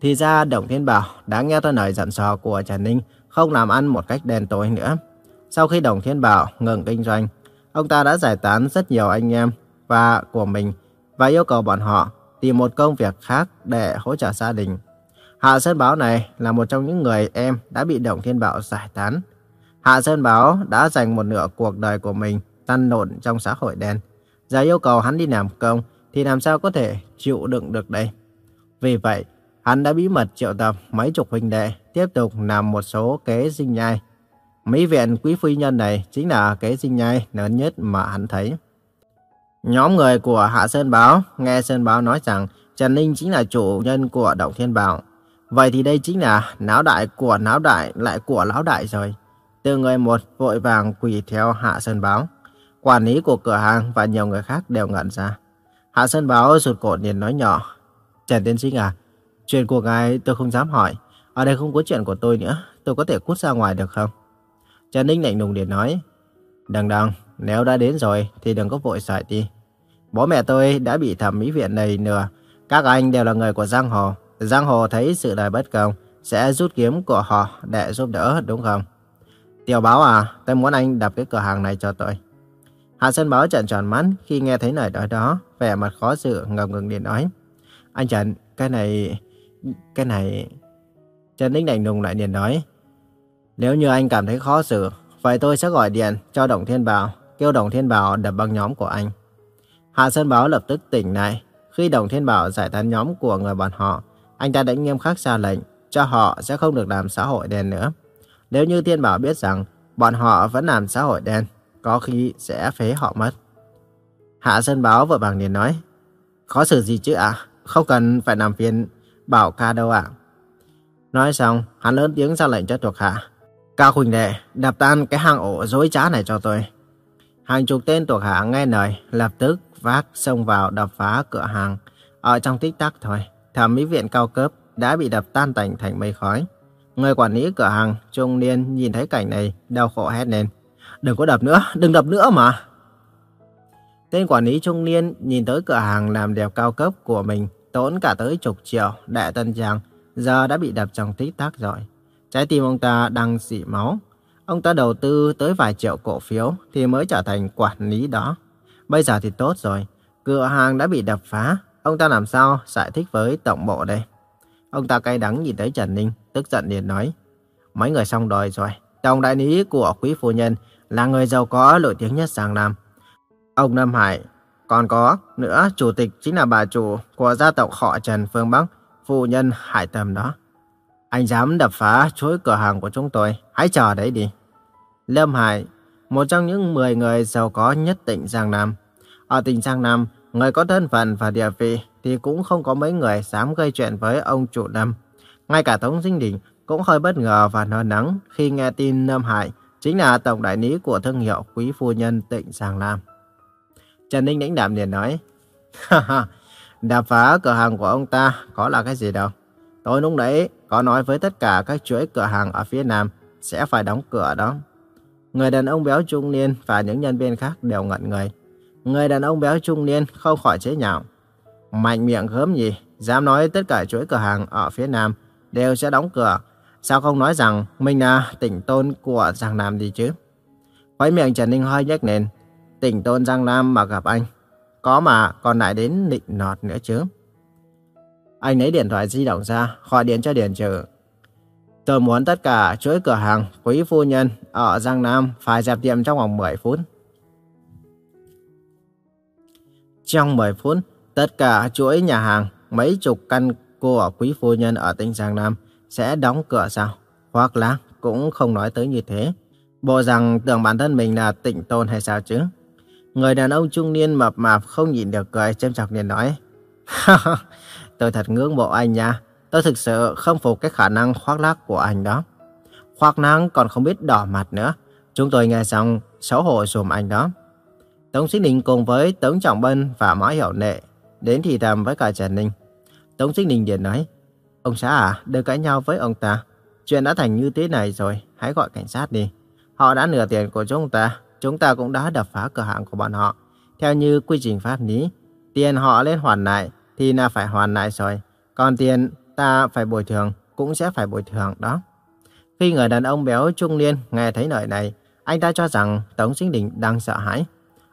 Thì ra Đồng Thiên Bảo đã nghe tôi lời dặn dò của Trần Ninh không làm ăn một cách đen tối nữa. Sau khi Đồng Thiên Bảo ngừng kinh doanh, ông ta đã giải tán rất nhiều anh em và của mình và yêu cầu bọn họ tìm một công việc khác để hỗ trợ gia đình. Hạ Sơn Báo này là một trong những người em đã bị Đồng Thiên Bảo giải tán. Hạ Sơn Báo đã dành một nửa cuộc đời của mình tan lộn trong xã hội đen. Giờ yêu cầu hắn đi làm công thì làm sao có thể chịu đựng được đây. Vì vậy, hắn đã bí mật triệu tập mấy chục huynh đệ tiếp tục làm một số kế sinh nhai. Mỹ viện quý phu nhân này chính là cái sinh nhai lớn nhất mà hắn thấy. Nhóm người của Hạ Sơn Báo nghe Sơn Báo nói rằng Trần Ninh chính là chủ nhân của Động Thiên Bảo. Vậy thì đây chính là náo đại của náo đại lại của lão đại rồi. Từ người một vội vàng quỳ theo Hạ Sơn Báo. Quản lý của cửa hàng và nhiều người khác đều ngẩn ra. Hạ Sơn Báo rụt cổ liền nói nhỏ. Trần Tiên Sinh à, chuyện của ngài tôi không dám hỏi. Ở đây không có chuyện của tôi nữa, tôi có thể cút ra ngoài được không? Trần Ninh lạnh lùng để nói. Đừng đừng, nếu đã đến rồi thì đừng có vội xài đi. Bố mẹ tôi đã bị thẩm mỹ viện này nửa. Các anh đều là người của Giang Hồ. Giang Hồ thấy sự đời bất công, sẽ rút kiếm của họ để giúp đỡ đúng không? Tiểu báo à, tôi muốn anh đập cái cửa hàng này cho tôi. Hạ Sơn Báo trợn tròn mắt khi nghe thấy lời nói đó, vẻ mặt khó xử ngập ngừng điện nói. Anh Trần, cái này... cái này... Trần Ninh đành nùng lại điện nói. Nếu như anh cảm thấy khó xử, vậy tôi sẽ gọi điện cho Đồng Thiên Bảo, kêu Đồng Thiên Bảo đập băng nhóm của anh. Hạ Sơn Báo lập tức tỉnh lại. Khi Đồng Thiên Bảo giải tán nhóm của người bọn họ, anh ta đã nghiêm khắc ra lệnh cho họ sẽ không được làm xã hội đen nữa. Nếu như Thiên Bảo biết rằng bọn họ vẫn làm xã hội đen, có khi sẽ phế họ mất. Hạ Sơn Báo vợ bằng liền nói, khó xử gì chứ ạ, không cần phải làm phiền Bảo ca đâu ạ. Nói xong, hắn lớn tiếng ra lệnh cho thuộc hạ. Cao Quỳnh Đệ, đập tan cái hang ổ dối trá này cho tôi. Hàng chục tên thuộc hạ nghe lời, lập tức vác xông vào đập phá cửa hàng. Ở trong tích tắc thôi, thẩm mỹ viện cao cấp đã bị đập tan tành thành mây khói. Người quản lý cửa hàng trung niên nhìn thấy cảnh này đau khổ hét lên. Đừng có đập nữa, đừng đập nữa mà. Tên quản lý trung niên nhìn tới cửa hàng làm đẹp cao cấp của mình tốn cả tới chục triệu đại tân trang giờ đã bị đập trong tích tắc rồi. Trái tim ông ta đang dỉ máu. Ông ta đầu tư tới vài triệu cổ phiếu thì mới trở thành quản lý đó. Bây giờ thì tốt rồi, cửa hàng đã bị đập phá, ông ta làm sao giải thích với tổng bộ đây? Ông ta cay đắng nhìn thấy Trần Ninh, tức giận liền nói. Mấy người xong đời rồi, tổng đại lý của quý phu nhân là người giàu có nổi tiếng nhất Giang Nam. Ông Nam Hải, còn có nữa, chủ tịch chính là bà chủ của gia tộc họ Trần Phương Bắc, phu nhân Hải Tâm đó. Anh dám đập phá chuỗi cửa hàng của chúng tôi, hãy chờ đấy đi. Lâm Hải một trong những 10 người giàu có nhất tỉnh Giang Nam. Ở tỉnh Giang Nam, người có thân phận và địa vị thì cũng không có mấy người dám gây chuyện với ông chủ Lâm. Ngay cả Tống Dinh Đình cũng hơi bất ngờ và lo lắng khi nghe tin Lâm Hải chính là tổng đại lý của thương hiệu Quý Phu Nhân tỉnh Giang Nam. Trần Ninh lãnh đạm liền nói, Đập đạp phá cửa hàng của ông ta có là cái gì đâu. Tôi lúc đấy có nói với tất cả các chuỗi cửa hàng ở phía Nam sẽ phải đóng cửa đó. Người đàn ông béo trung niên và những nhân viên khác đều ngẩn người. Người đàn ông béo trung niên không khỏi chế nhạo. Mạnh miệng gớm gì, dám nói tất cả chuỗi cửa hàng ở phía Nam đều sẽ đóng cửa. Sao không nói rằng mình là tỉnh tôn của Giang Nam đi chứ? Khói miệng Trần Ninh hơi nhếch lên. Tỉnh tôn Giang Nam mà gặp anh. Có mà còn lại đến nịnh nọt nữa chứ. Anh lấy điện thoại di động ra, gọi điện cho Điền Trừ. Tôi muốn tất cả chuỗi cửa hàng quý phu nhân ở Giang Nam phải dẹp tiệm trong vòng 10 phút. Trong 10 phút, tất cả chuỗi nhà hàng, mấy chục căn của quý phu nhân ở tỉnh Giang Nam sẽ đóng cửa sao? Hoặc là cũng không nói tới như thế. Bộ rằng tưởng bản thân mình là tịnh tôn hay sao chứ? Người đàn ông trung niên mập mạp không nhịn được cười châm chọc liền nói. Tôi thật ngưỡng mộ anh nha. Tôi thực sự không phục cái khả năng khoác lác của anh đó. Khoác lác còn không biết đỏ mặt nữa. Chúng tôi nghe xong xấu hổ dùm anh đó. Tống Sinh Đình cùng với Tống Trọng Bân và Mã Hiểu Nệ đến thì thầm với cả Trần Ninh. Tống Sinh Đình liền nói, ông xã à, đừng cãi nhau với ông ta. Chuyện đã thành như thế này rồi, hãy gọi cảnh sát đi. Họ đã nửa tiền của chúng ta, chúng ta cũng đã đập phá cửa hàng của bọn họ. Theo như quy trình pháp lý, tiền họ lên hoàn lại thì là phải hoàn lại rồi. Còn tiền ta phải bồi thường cũng sẽ phải bồi thường đó. Khi người đàn ông béo trung niên nghe thấy lời này, anh ta cho rằng Tống Sinh Đình đang sợ hãi.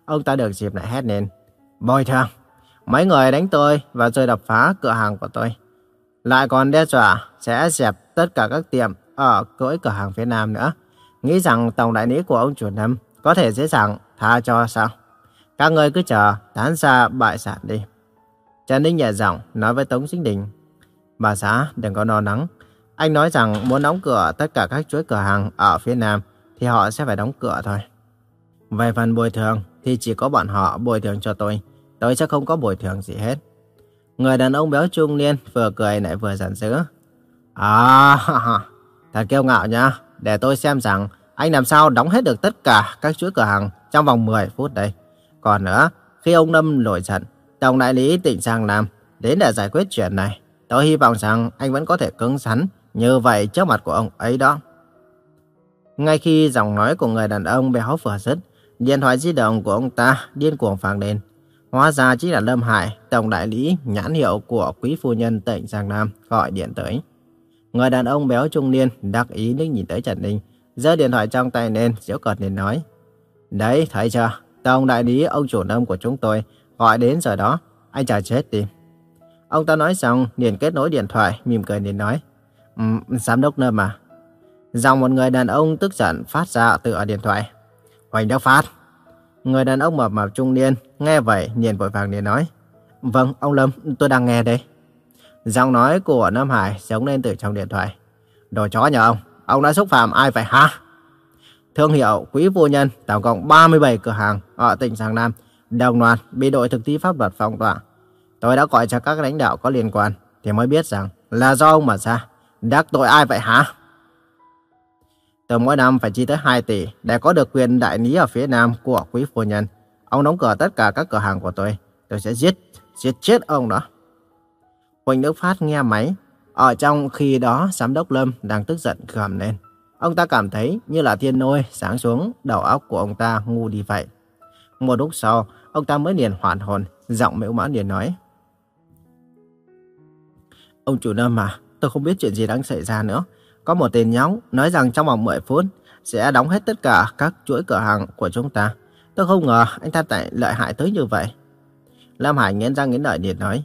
Ông ta được dịp lại hét lên. Bồi thường! Mấy người đánh tôi và rồi đập phá cửa hàng của tôi. Lại còn đe dọa sẽ dẹp tất cả các tiệm ở cõi cửa hàng phía Nam nữa. Nghĩ rằng tổng đại lý của ông chủ Lâm có thể dễ dàng tha cho sao? Các người cứ chờ tán ra bại sản đi. Trần Ninh nhẹ giọng nói với Tống Sinh Đình. Bà xã đừng có lo nắng. Anh nói rằng muốn đóng cửa tất cả các chuỗi cửa hàng ở phía Nam thì họ sẽ phải đóng cửa thôi. Về phần bồi thường thì chỉ có bọn họ bồi thường cho tôi. Tôi sẽ không có bồi thường gì hết. Người đàn ông béo trung niên vừa cười lại vừa giận dữ. À, thật kiêu ngạo nha. Để tôi xem rằng anh làm sao đóng hết được tất cả các chuỗi cửa hàng trong vòng 10 phút đây. Còn nữa, khi ông Lâm nổi giận, Tổng đại lý tỉnh Giang Nam đến để giải quyết chuyện này. Tôi hy vọng rằng anh vẫn có thể cứng rắn như vậy trước mặt của ông ấy đó. Ngay khi giọng nói của người đàn ông béo vừa dứt, điện thoại di động của ông ta điên cuồng vang lên. Hóa ra chính là Lâm Hải, tổng đại lý nhãn hiệu của quý phu nhân tỉnh Giang Nam gọi điện tới. Người đàn ông béo trung niên đặc ý nước nhìn tới Trần Ninh, giơ điện thoại trong tay lên, giễu cợt liền nói. Đấy, thấy chưa? Tổng đại lý ông chủ nông của chúng tôi gọi đến rồi đó, anh chờ chết đi. Ông ta nói xong, liền kết nối điện thoại, mỉm cười liền nói. Um, giám đốc nơ mà. Dòng một người đàn ông tức giận phát ra từ ở điện thoại. Hoành Đắc Phát. Người đàn ông mập mạp trung niên, nghe vậy, liền vội vàng liền nói. Vâng, ông Lâm, tôi đang nghe đây. Giọng nói của Nam Hải giống lên từ trong điện thoại. Đồ chó nhà ông, ông đã xúc phạm ai vậy hả? Thương hiệu Quý Vô Nhân tổng cộng 37 cửa hàng ở tỉnh Giang Nam đồng loạt bị đội thực thi pháp luật phong tỏa. Tôi đã gọi cho các lãnh đạo có liên quan thì mới biết rằng là do ông mà ra. Đắc tội ai vậy hả? Từ mỗi năm phải chi tới 2 tỷ để có được quyền đại lý ở phía nam của quý phu nhân. Ông đóng cửa tất cả các cửa hàng của tôi. Tôi sẽ giết, giết chết ông đó. Huỳnh Đức Phát nghe máy. Ở trong khi đó, giám đốc Lâm đang tức giận gầm lên. Ông ta cảm thấy như là thiên nôi sáng xuống, đầu óc của ông ta ngu đi vậy. Một lúc sau, ông ta mới liền hoàn hồn, giọng mễu mãn liền nói. Ông chủ Lâm mà, tôi không biết chuyện gì đang xảy ra nữa. Có một tên nhóc nói rằng trong vòng 10 phút sẽ đóng hết tất cả các chuỗi cửa hàng của chúng ta. Tôi không ngờ anh ta lại lợi hại tới như vậy. Lam Hải nghiến răng nghiến lợi liền nói.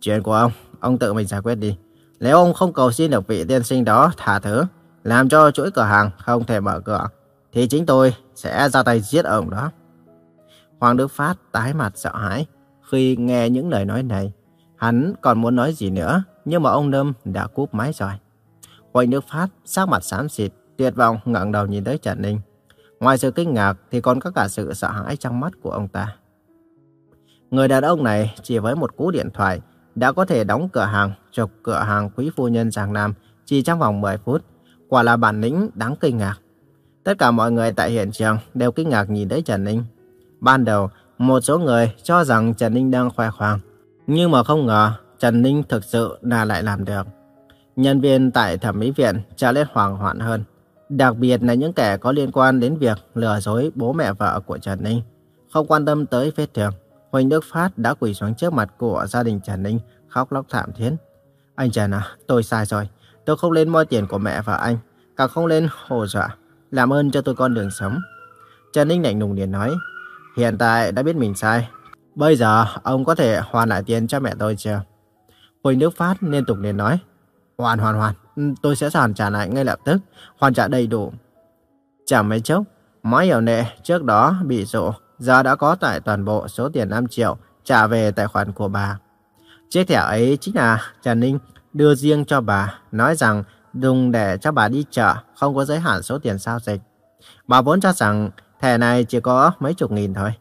Chuyện của ông, ông tự mình giải quyết đi. Nếu ông không cầu xin được vị tiên sinh đó thả thứ, làm cho chuỗi cửa hàng không thể mở cửa, thì chính tôi sẽ ra tay giết ông đó. Hoàng Đức Phát tái mặt sợ hãi khi nghe những lời nói này. Hắn còn muốn nói gì nữa, nhưng mà ông Lâm đã cúp máy rồi. Huỳnh Đức Phát sắc mặt xám xịt, tuyệt vọng ngẩng đầu nhìn tới Trần Ninh. Ngoài sự kinh ngạc thì còn có cả sự sợ hãi trong mắt của ông ta. Người đàn ông này chỉ với một cú điện thoại đã có thể đóng cửa hàng, chụp cửa hàng quý phu nhân Giang Nam chỉ trong vòng 10 phút. Quả là bản lĩnh đáng kinh ngạc. Tất cả mọi người tại hiện trường đều kinh ngạc nhìn tới Trần Ninh. Ban đầu, một số người cho rằng Trần Ninh đang khoe khoang. Nhưng mà không ngờ Trần Ninh thực sự là lại làm được. Nhân viên tại thẩm mỹ viện trở lên hoảng hoạn hơn. Đặc biệt là những kẻ có liên quan đến việc lừa dối bố mẹ vợ của Trần Ninh. Không quan tâm tới vết thương, Huỳnh Đức Phát đã quỳ xuống trước mặt của gia đình Trần Ninh, khóc lóc thảm thiết. Anh Trần à, tôi sai rồi. Tôi không lên moi tiền của mẹ và anh, càng không lên hồ dọa. Làm ơn cho tôi con đường sống. Trần Ninh lạnh lùng liền nói, hiện tại đã biết mình sai. Bây giờ ông có thể hoàn lại tiền cho mẹ tôi chưa? Huỳnh Đức Phát liên tục liền nói, Hoàn hoàn hoàn, ừ, tôi sẽ hoàn trả lại ngay lập tức, hoàn trả đầy đủ. Chẳng mấy chốc, mối Hiểu Nệ trước đó bị rộ, giờ đã có tại toàn bộ số tiền 5 triệu trả về tài khoản của bà. Chiếc thẻ ấy chính là Trần Ninh đưa riêng cho bà, nói rằng dùng để cho bà đi chợ, không có giới hạn số tiền giao dịch. Bà vốn cho rằng thẻ này chỉ có mấy chục nghìn thôi.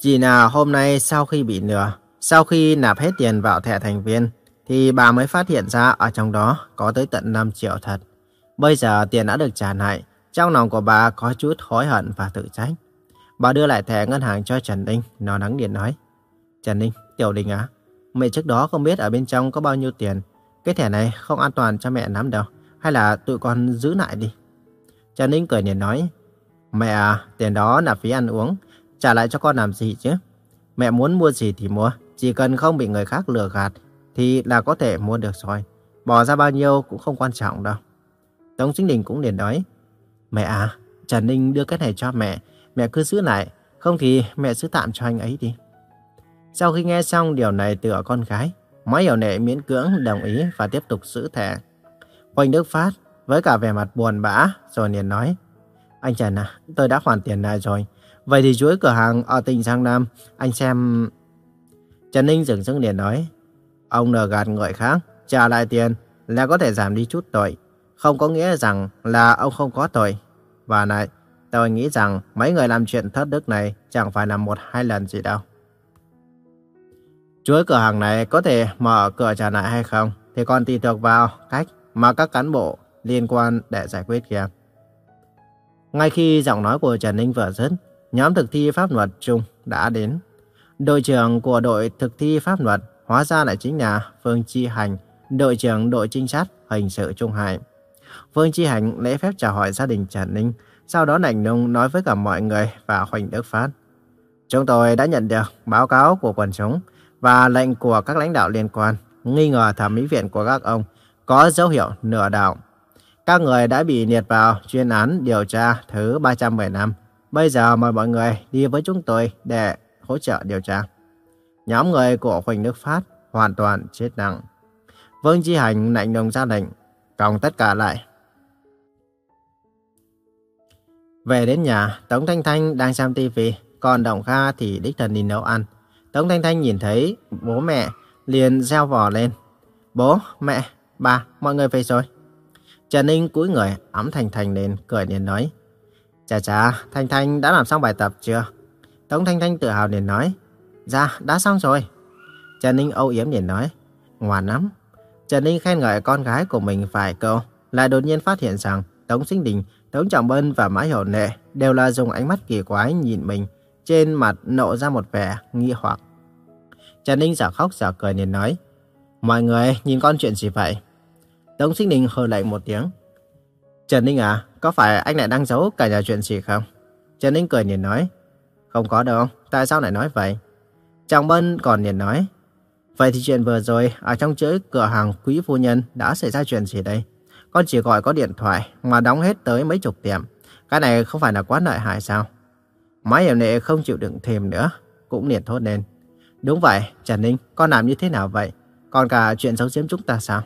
Chỉ là hôm nay sau khi bị lừa, sau khi nạp hết tiền vào thẻ thành viên, thì bà mới phát hiện ra ở trong đó có tới tận 5 triệu thật. Bây giờ tiền đã được trả lại, trong lòng của bà có chút hối hận và tự trách. Bà đưa lại thẻ ngân hàng cho Trần Ninh, nó nắng điện nói. Trần Ninh, Tiểu Đình á, mẹ trước đó không biết ở bên trong có bao nhiêu tiền. Cái thẻ này không an toàn cho mẹ nắm đâu. Hay là tụi con giữ lại đi. Trần Ninh cười nhìn nói. Mẹ à, tiền đó là phí ăn uống. Trả lại cho con làm gì chứ? Mẹ muốn mua gì thì mua. Chỉ cần không bị người khác lừa gạt thì là có thể mua được rồi. Bỏ ra bao nhiêu cũng không quan trọng đâu. Tống Chính Đình cũng liền nói. Mẹ à, Trần Ninh đưa cái này cho mẹ. Mẹ cứ giữ lại. Không thì mẹ giữ tạm cho anh ấy đi. Sau khi nghe xong điều này từ con gái, Mai Hiểu Nệ miễn cưỡng đồng ý và tiếp tục giữ thẻ. Quỳnh Đức Phát với cả vẻ mặt buồn bã rồi liền nói. Anh Trần à, tôi đã hoàn tiền lại rồi. Vậy thì chuỗi cửa hàng ở tỉnh Giang Nam, anh xem... Trần Ninh dừng dưng liền nói. Ông nờ gạt người khác, trả lại tiền là có thể giảm đi chút tội. Không có nghĩa rằng là ông không có tội. Và này, tôi nghĩ rằng mấy người làm chuyện thất đức này chẳng phải là một hai lần gì đâu. Chuỗi cửa hàng này có thể mở cửa trả lại hay không thì còn tùy thuộc vào cách mà các cán bộ liên quan để giải quyết kìa. Ngay khi giọng nói của Trần Ninh vừa dứt, nhóm thực thi pháp luật chung đã đến. Đội trưởng của đội thực thi pháp luật hóa ra lại chính là Phương Chi Hành, đội trưởng đội trinh sát hình sự Trung Hải. Phương Chi Hành lễ phép chào hỏi gia đình Trần Ninh, sau đó lạnh lùng nói với cả mọi người và Huỳnh Đức Phát. Chúng tôi đã nhận được báo cáo của quần chúng và lệnh của các lãnh đạo liên quan, nghi ngờ thẩm mỹ viện của các ông có dấu hiệu nửa đạo. Các người đã bị liệt vào chuyên án điều tra thứ 315. Bây giờ mời mọi người đi với chúng tôi để hỗ trợ điều tra. Nhóm người của Huỳnh Đức Phát hoàn toàn chết nặng. Vương Chi Hành lạnh lùng ra lệnh, còng tất cả lại. Về đến nhà, Tống Thanh Thanh đang xem tivi, còn Đồng Kha thì đích thân đi nấu ăn. Tống Thanh Thanh nhìn thấy bố mẹ liền reo vò lên. Bố, mẹ, bà, mọi người về rồi. Trần Ninh cúi người ấm Thanh Thanh lên, cười liền nói. Chà chà, Thanh Thanh đã làm xong bài tập chưa? Tống Thanh Thanh tự hào liền nói. Dạ, đã xong rồi. Trần Ninh âu yếm liền nói. Ngoan lắm. Trần Ninh khen ngợi con gái của mình vài câu, lại đột nhiên phát hiện rằng Tống Sinh Đình, Tống Trọng Bân và Mã Hiểu Nệ đều là dùng ánh mắt kỳ quái nhìn mình, trên mặt nộ ra một vẻ nghi hoặc. Trần Ninh giả khóc giả cười liền nói. Mọi người nhìn con chuyện gì vậy? Tống Sinh Đình hờ lạnh một tiếng. Trần Ninh à, có phải anh lại đang giấu cả nhà chuyện gì không? Trần Ninh cười nhìn nói. Không có đâu, tại sao lại nói vậy? Trọng Bân còn liền nói. Vậy thì chuyện vừa rồi ở trong chuỗi cửa hàng quý phu nhân đã xảy ra chuyện gì đây? Con chỉ gọi có điện thoại mà đóng hết tới mấy chục tiệm. Cái này không phải là quá lợi hại sao? mái hiểu nệ không chịu đựng thêm nữa, cũng liền thốt lên. Đúng vậy, Trần Ninh, con làm như thế nào vậy? Còn cả chuyện giấu giếm chúng ta sao?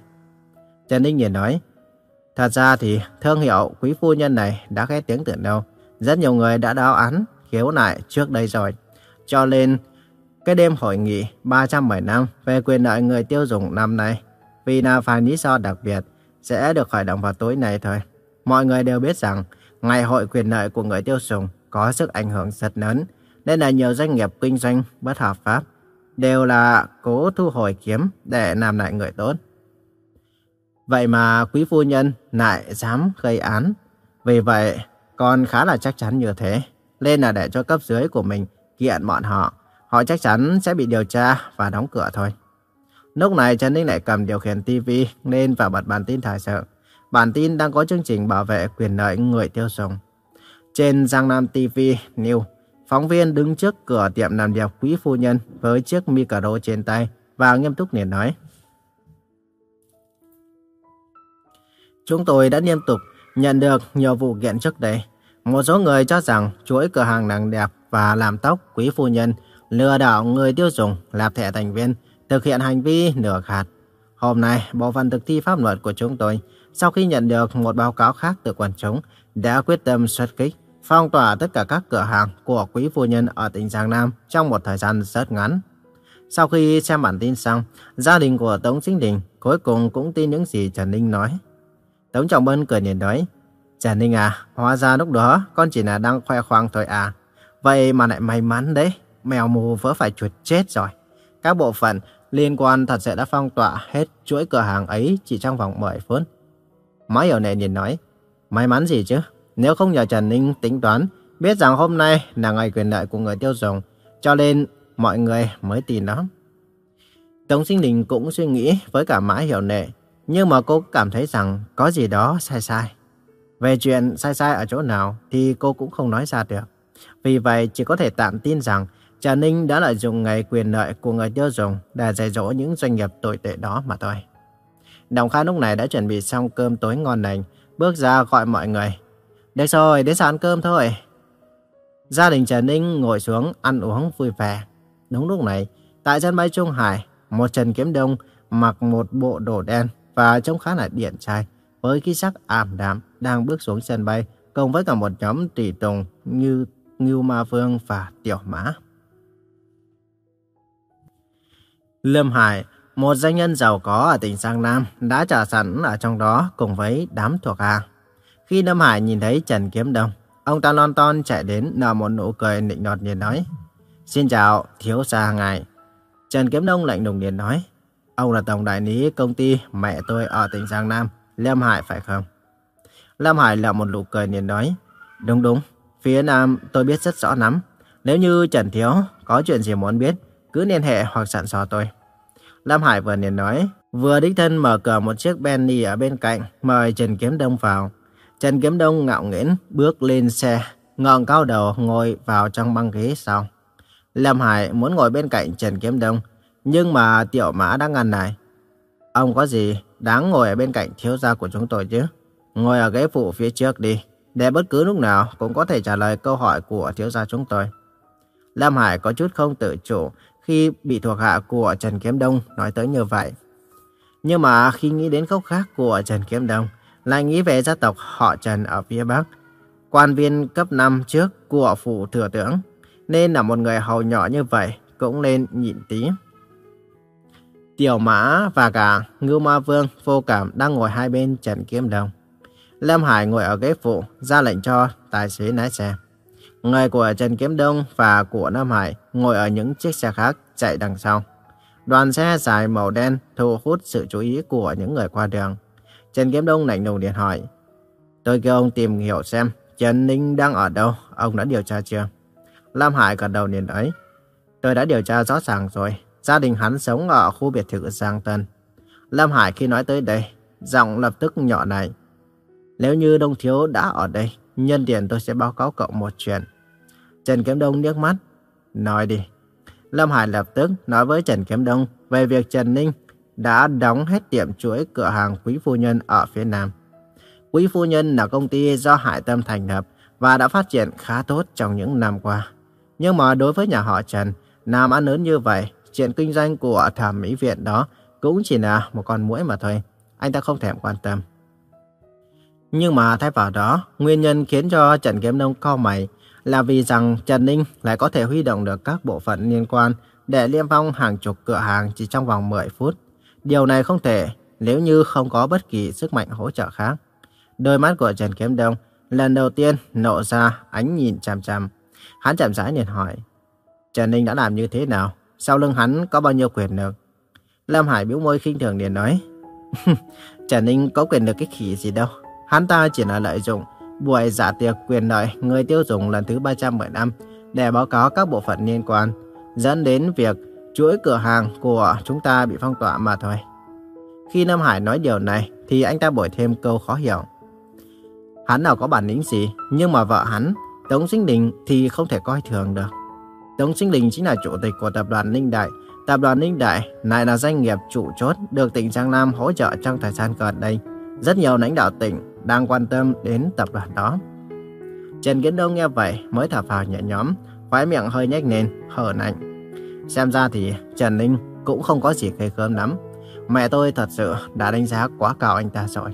Trần Ninh Nhiền nói, thật ra thì thương hiệu quý phu nhân này đã khét tiếng từ đâu. Rất nhiều người đã đáo án, khiếu nại trước đây rồi. Cho nên, cái đêm hội nghị 307 năm về quyền lợi người tiêu dùng năm nay, vì là phải lý do đặc biệt, sẽ được khởi động vào tối nay thôi. Mọi người đều biết rằng, ngày hội quyền lợi của người tiêu dùng có sức ảnh hưởng rất lớn, nên là nhiều doanh nghiệp kinh doanh bất hợp pháp đều là cố thu hồi kiếm để làm lại người tốt. Vậy mà quý phu nhân lại dám gây án. Vì vậy, con khá là chắc chắn như thế. Nên là để cho cấp dưới của mình kiện bọn họ. Họ chắc chắn sẽ bị điều tra và đóng cửa thôi. Lúc này Trần Ninh lại cầm điều khiển TV lên và bật bản tin thời sự. Bản tin đang có chương trình bảo vệ quyền lợi người tiêu dùng. Trên Giang Nam TV News, phóng viên đứng trước cửa tiệm làm đẹp quý phu nhân với chiếc micro trên tay và nghiêm túc liền nói. Chúng tôi đã liên tục nhận được nhiều vụ kiện trước đây. Một số người cho rằng chuỗi cửa hàng làm đẹp và làm tóc quý phu nhân lừa đảo người tiêu dùng làm thẻ thành viên, thực hiện hành vi nửa khạt. Hôm nay, bộ phận thực thi pháp luật của chúng tôi, sau khi nhận được một báo cáo khác từ quần chúng, đã quyết tâm xuất kích, phong tỏa tất cả các cửa hàng của quý phu nhân ở tỉnh Giang Nam trong một thời gian rất ngắn. Sau khi xem bản tin xong, gia đình của Tống Sinh Đình cuối cùng cũng tin những gì Trần Ninh nói. Tống Trọng Bân cười nhìn nói, Trần Ninh à, hóa ra lúc đó con chỉ là đang khoe khoang thôi à. Vậy mà lại may mắn đấy, mèo mù vỡ phải chuột chết rồi. Các bộ phận liên quan thật sự đã phong tỏa hết chuỗi cửa hàng ấy chỉ trong vòng 10 phút. Má hiểu nệ nhìn nói, may mắn gì chứ, nếu không nhờ Trần Ninh tính toán biết rằng hôm nay là ngày quyền lợi của người tiêu dùng, cho nên mọi người mới tin nó. Tống Sinh Đình cũng suy nghĩ với cả Mã Hiểu Nệ, nhưng mà cô cảm thấy rằng có gì đó sai sai. Về chuyện sai sai ở chỗ nào thì cô cũng không nói ra được. Vì vậy chỉ có thể tạm tin rằng trà Ninh đã lợi dụng ngày quyền lợi của người tiêu dùng để dạy dỗ những doanh nghiệp tồi tệ đó mà thôi. Đồng Kha lúc này đã chuẩn bị xong cơm tối ngon lành, bước ra gọi mọi người. Được rồi, đến giờ ăn cơm thôi. Gia đình trà Ninh ngồi xuống ăn uống vui vẻ. Đúng lúc này, tại sân bay Trung Hải, một Trần Kiếm Đông mặc một bộ đồ đen và trông khá là điện trai, với khí sắc ảm đạm đang bước xuống sân bay cùng với cả một nhóm tùy tùng như Ngưu Ma Vương và Tiểu Mã. Lâm Hải, một doanh nhân giàu có ở tỉnh Giang Nam, đã trả sẵn ở trong đó cùng với đám thuộc hạ. Khi Lâm Hải nhìn thấy Trần Kiếm Đông, ông ta lon ton chạy đến nở một nụ cười nịnh nọt liền nói. Xin chào, thiếu gia ngài. Trần Kiếm Đông lạnh lùng liền nói. Ông là tổng đại lý công ty mẹ tôi ở tỉnh Giang Nam, Lâm Hải phải không? Lâm Hải là một nụ cười liền nói. Đúng đúng, phía Nam tôi biết rất rõ lắm. Nếu như Trần Thiếu có chuyện gì muốn biết, cứ liên hệ hoặc sẵn sò tôi. Lâm Hải vừa liền nói, vừa đích thân mở cửa một chiếc Bentley ở bên cạnh, mời Trần Kiếm Đông vào. Trần Kiếm Đông ngạo nghễ bước lên xe, ngọn cao đầu ngồi vào trong băng ghế sau. Lâm Hải muốn ngồi bên cạnh Trần Kiếm Đông, nhưng mà Tiểu Mã đã ngăn này Ông có gì đáng ngồi ở bên cạnh thiếu gia của chúng tôi chứ? Ngồi ở ghế phụ phía trước đi, để bất cứ lúc nào cũng có thể trả lời câu hỏi của thiếu gia chúng tôi. Lâm Hải có chút không tự chủ khi bị thuộc hạ của Trần Kiếm Đông nói tới như vậy. Nhưng mà khi nghĩ đến khốc khác của Trần Kiếm Đông, lại nghĩ về gia tộc họ Trần ở phía Bắc. Quan viên cấp 5 trước của phủ thừa tướng, nên là một người hầu nhỏ như vậy cũng nên nhịn tí. Tiểu Mã và cả Ngưu Ma Vương vô cảm đang ngồi hai bên Trần Kiếm Đông. Lâm Hải ngồi ở ghế phụ, ra lệnh cho tài xế lái xe. Người của Trần Kiếm Đông và của Nam Hải ngồi ở những chiếc xe khác chạy đằng sau. Đoàn xe dài màu đen thu hút sự chú ý của những người qua đường. Trần Kiếm Đông lạnh lùng điện hỏi. Tôi kêu ông tìm hiểu xem Trần Ninh đang ở đâu, ông đã điều tra chưa? Lam Hải gật đầu liền nói. Tôi đã điều tra rõ ràng rồi, gia đình hắn sống ở khu biệt thự Giang Tân. lâm Hải khi nói tới đây, giọng lập tức nhỏ này. Nếu như Đông Thiếu đã ở đây, nhân tiện tôi sẽ báo cáo cậu một chuyện. Trần Kiếm Đông nước mắt. Nói đi. Lâm Hải lập tức nói với Trần Kiếm Đông về việc Trần Ninh đã đóng hết tiệm chuỗi cửa hàng Quý Phu Nhân ở phía Nam. Quý Phu Nhân là công ty do Hải Tâm thành lập và đã phát triển khá tốt trong những năm qua. Nhưng mà đối với nhà họ Trần, làm ăn lớn như vậy, chuyện kinh doanh của thẩm mỹ viện đó cũng chỉ là một con mũi mà thôi. Anh ta không thèm quan tâm. Nhưng mà thay vào đó, nguyên nhân khiến cho Trần Kiếm Đông co mày là vì rằng Trần Ninh lại có thể huy động được các bộ phận liên quan để liêm phong hàng chục cửa hàng chỉ trong vòng 10 phút. Điều này không thể nếu như không có bất kỳ sức mạnh hỗ trợ khác. Đôi mắt của Trần Kiếm Đông lần đầu tiên nộ ra ánh nhìn chằm chằm. Hắn chậm rãi liền hỏi, Trần Ninh đã làm như thế nào? Sau lưng hắn có bao nhiêu quyền lực? Lâm Hải bĩu môi khinh thường liền nói, Trần Ninh có quyền lực cái khỉ gì đâu. Hắn ta chỉ là lợi dụng buổi giả tiệc quyền lợi người tiêu dùng lần thứ 315 để báo cáo các bộ phận liên quan, dẫn đến việc chuỗi cửa hàng của chúng ta bị phong tỏa mà thôi. Khi Nam Hải nói điều này thì anh ta bổ thêm câu khó hiểu. Hắn nào có bản lĩnh gì, nhưng mà vợ hắn, Tống Sinh Đình thì không thể coi thường được. Tống Sinh Đình chính là chủ tịch của tập đoàn Ninh Đại. Tập đoàn Ninh Đại lại là doanh nghiệp chủ chốt được tỉnh Giang Nam hỗ trợ trong thời gian gần đây. Rất nhiều lãnh đạo tỉnh đang quan tâm đến tập đoàn đó. Trần Kiến Đông nghe vậy mới thở phào nhẹ nhõm, khóe miệng hơi nhếch lên, hở lạnh. Xem ra thì Trần Ninh cũng không có gì ghê gớm lắm. Mẹ tôi thật sự đã đánh giá quá cao anh ta rồi.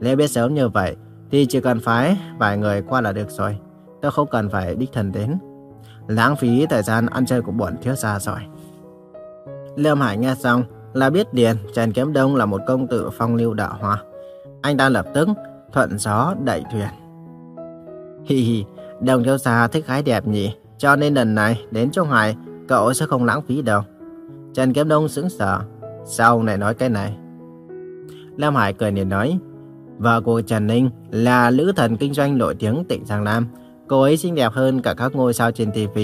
Nếu biết sớm như vậy thì chỉ cần phái vài người qua là được rồi. Tôi không cần phải đích thân đến. Lãng phí thời gian ăn chơi của bọn thiếu gia rồi. Lâm Hải nghe xong là biết liền Trần Kiếm Đông là một công tử phong lưu đạo hoa. Anh ta lập tức thuận gió đẩy thuyền. Hi hi, đồng thiếu gia thích gái đẹp nhỉ, cho nên lần này đến Trung Hải cậu sẽ không lãng phí đâu. Trần Kiếm Đông sững sờ, sau này nói cái này. Lâm Hải cười liền nói, vợ của Trần Ninh là lữ thần kinh doanh nổi tiếng tỉnh Giang Nam, Cô ấy xinh đẹp hơn cả các ngôi sao trên TV.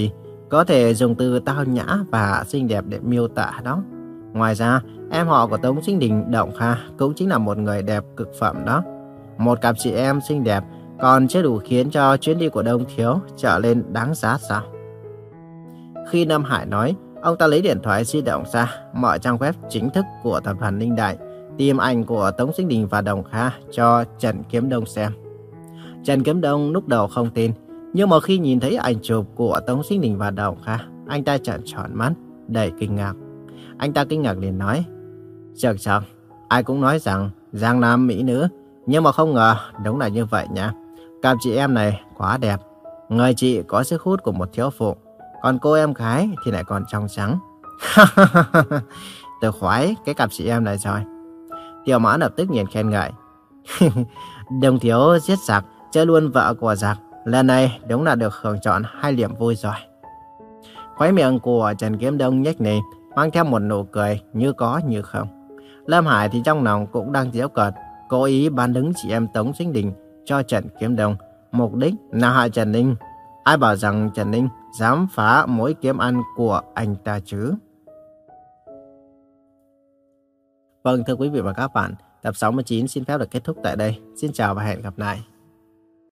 Có thể dùng từ tao nhã và xinh đẹp để miêu tả đó. Ngoài ra, em họ của Tống Sinh Đình Động Kha cũng chính là một người đẹp cực phẩm đó. Một cặp chị em xinh đẹp còn chưa đủ khiến cho chuyến đi của Đông Thiếu trở lên đáng giá sao? Khi Nam Hải nói, ông ta lấy điện thoại di động ra, mở trang web chính thức của tập đoàn Linh Đại, tìm ảnh của Tống Sinh Đình và Đồng Kha cho Trần Kiếm Đông xem. Trần Kiếm Đông lúc đầu không tin, nhưng mà khi nhìn thấy ảnh chụp của Tống Sinh Đình và Đồng Kha, anh ta trợn tròn mắt, đầy kinh ngạc. Anh ta kinh ngạc liền nói, Chợt chợt, ai cũng nói rằng Giang Nam Mỹ nữ, nhưng mà không ngờ đúng là như vậy nha. Cặp chị em này quá đẹp, người chị có sức hút của một thiếu phụ, còn cô em gái thì lại còn trong trắng. Tôi khoái cái cặp chị em này rồi. Tiểu mã lập tức nhìn khen ngợi. Đồng thiếu giết giặc, chơi luôn vợ của giặc. Lần này đúng là được hưởng chọn hai điểm vui rồi. Khóe miệng của Trần Kiếm Đông nhếch lên, mang theo một nụ cười như có như không. Lâm Hải thì trong lòng cũng đang giễu cợt, cố ý bán đứng chị em Tống Sinh Đình cho Trần Kiếm Đông. Mục đích là hại Trần Ninh. Ai bảo rằng Trần Ninh dám phá mối kiếm ăn của anh ta chứ? Vâng, thưa quý vị và các bạn, tập 69 xin phép được kết thúc tại đây. Xin chào và hẹn gặp lại.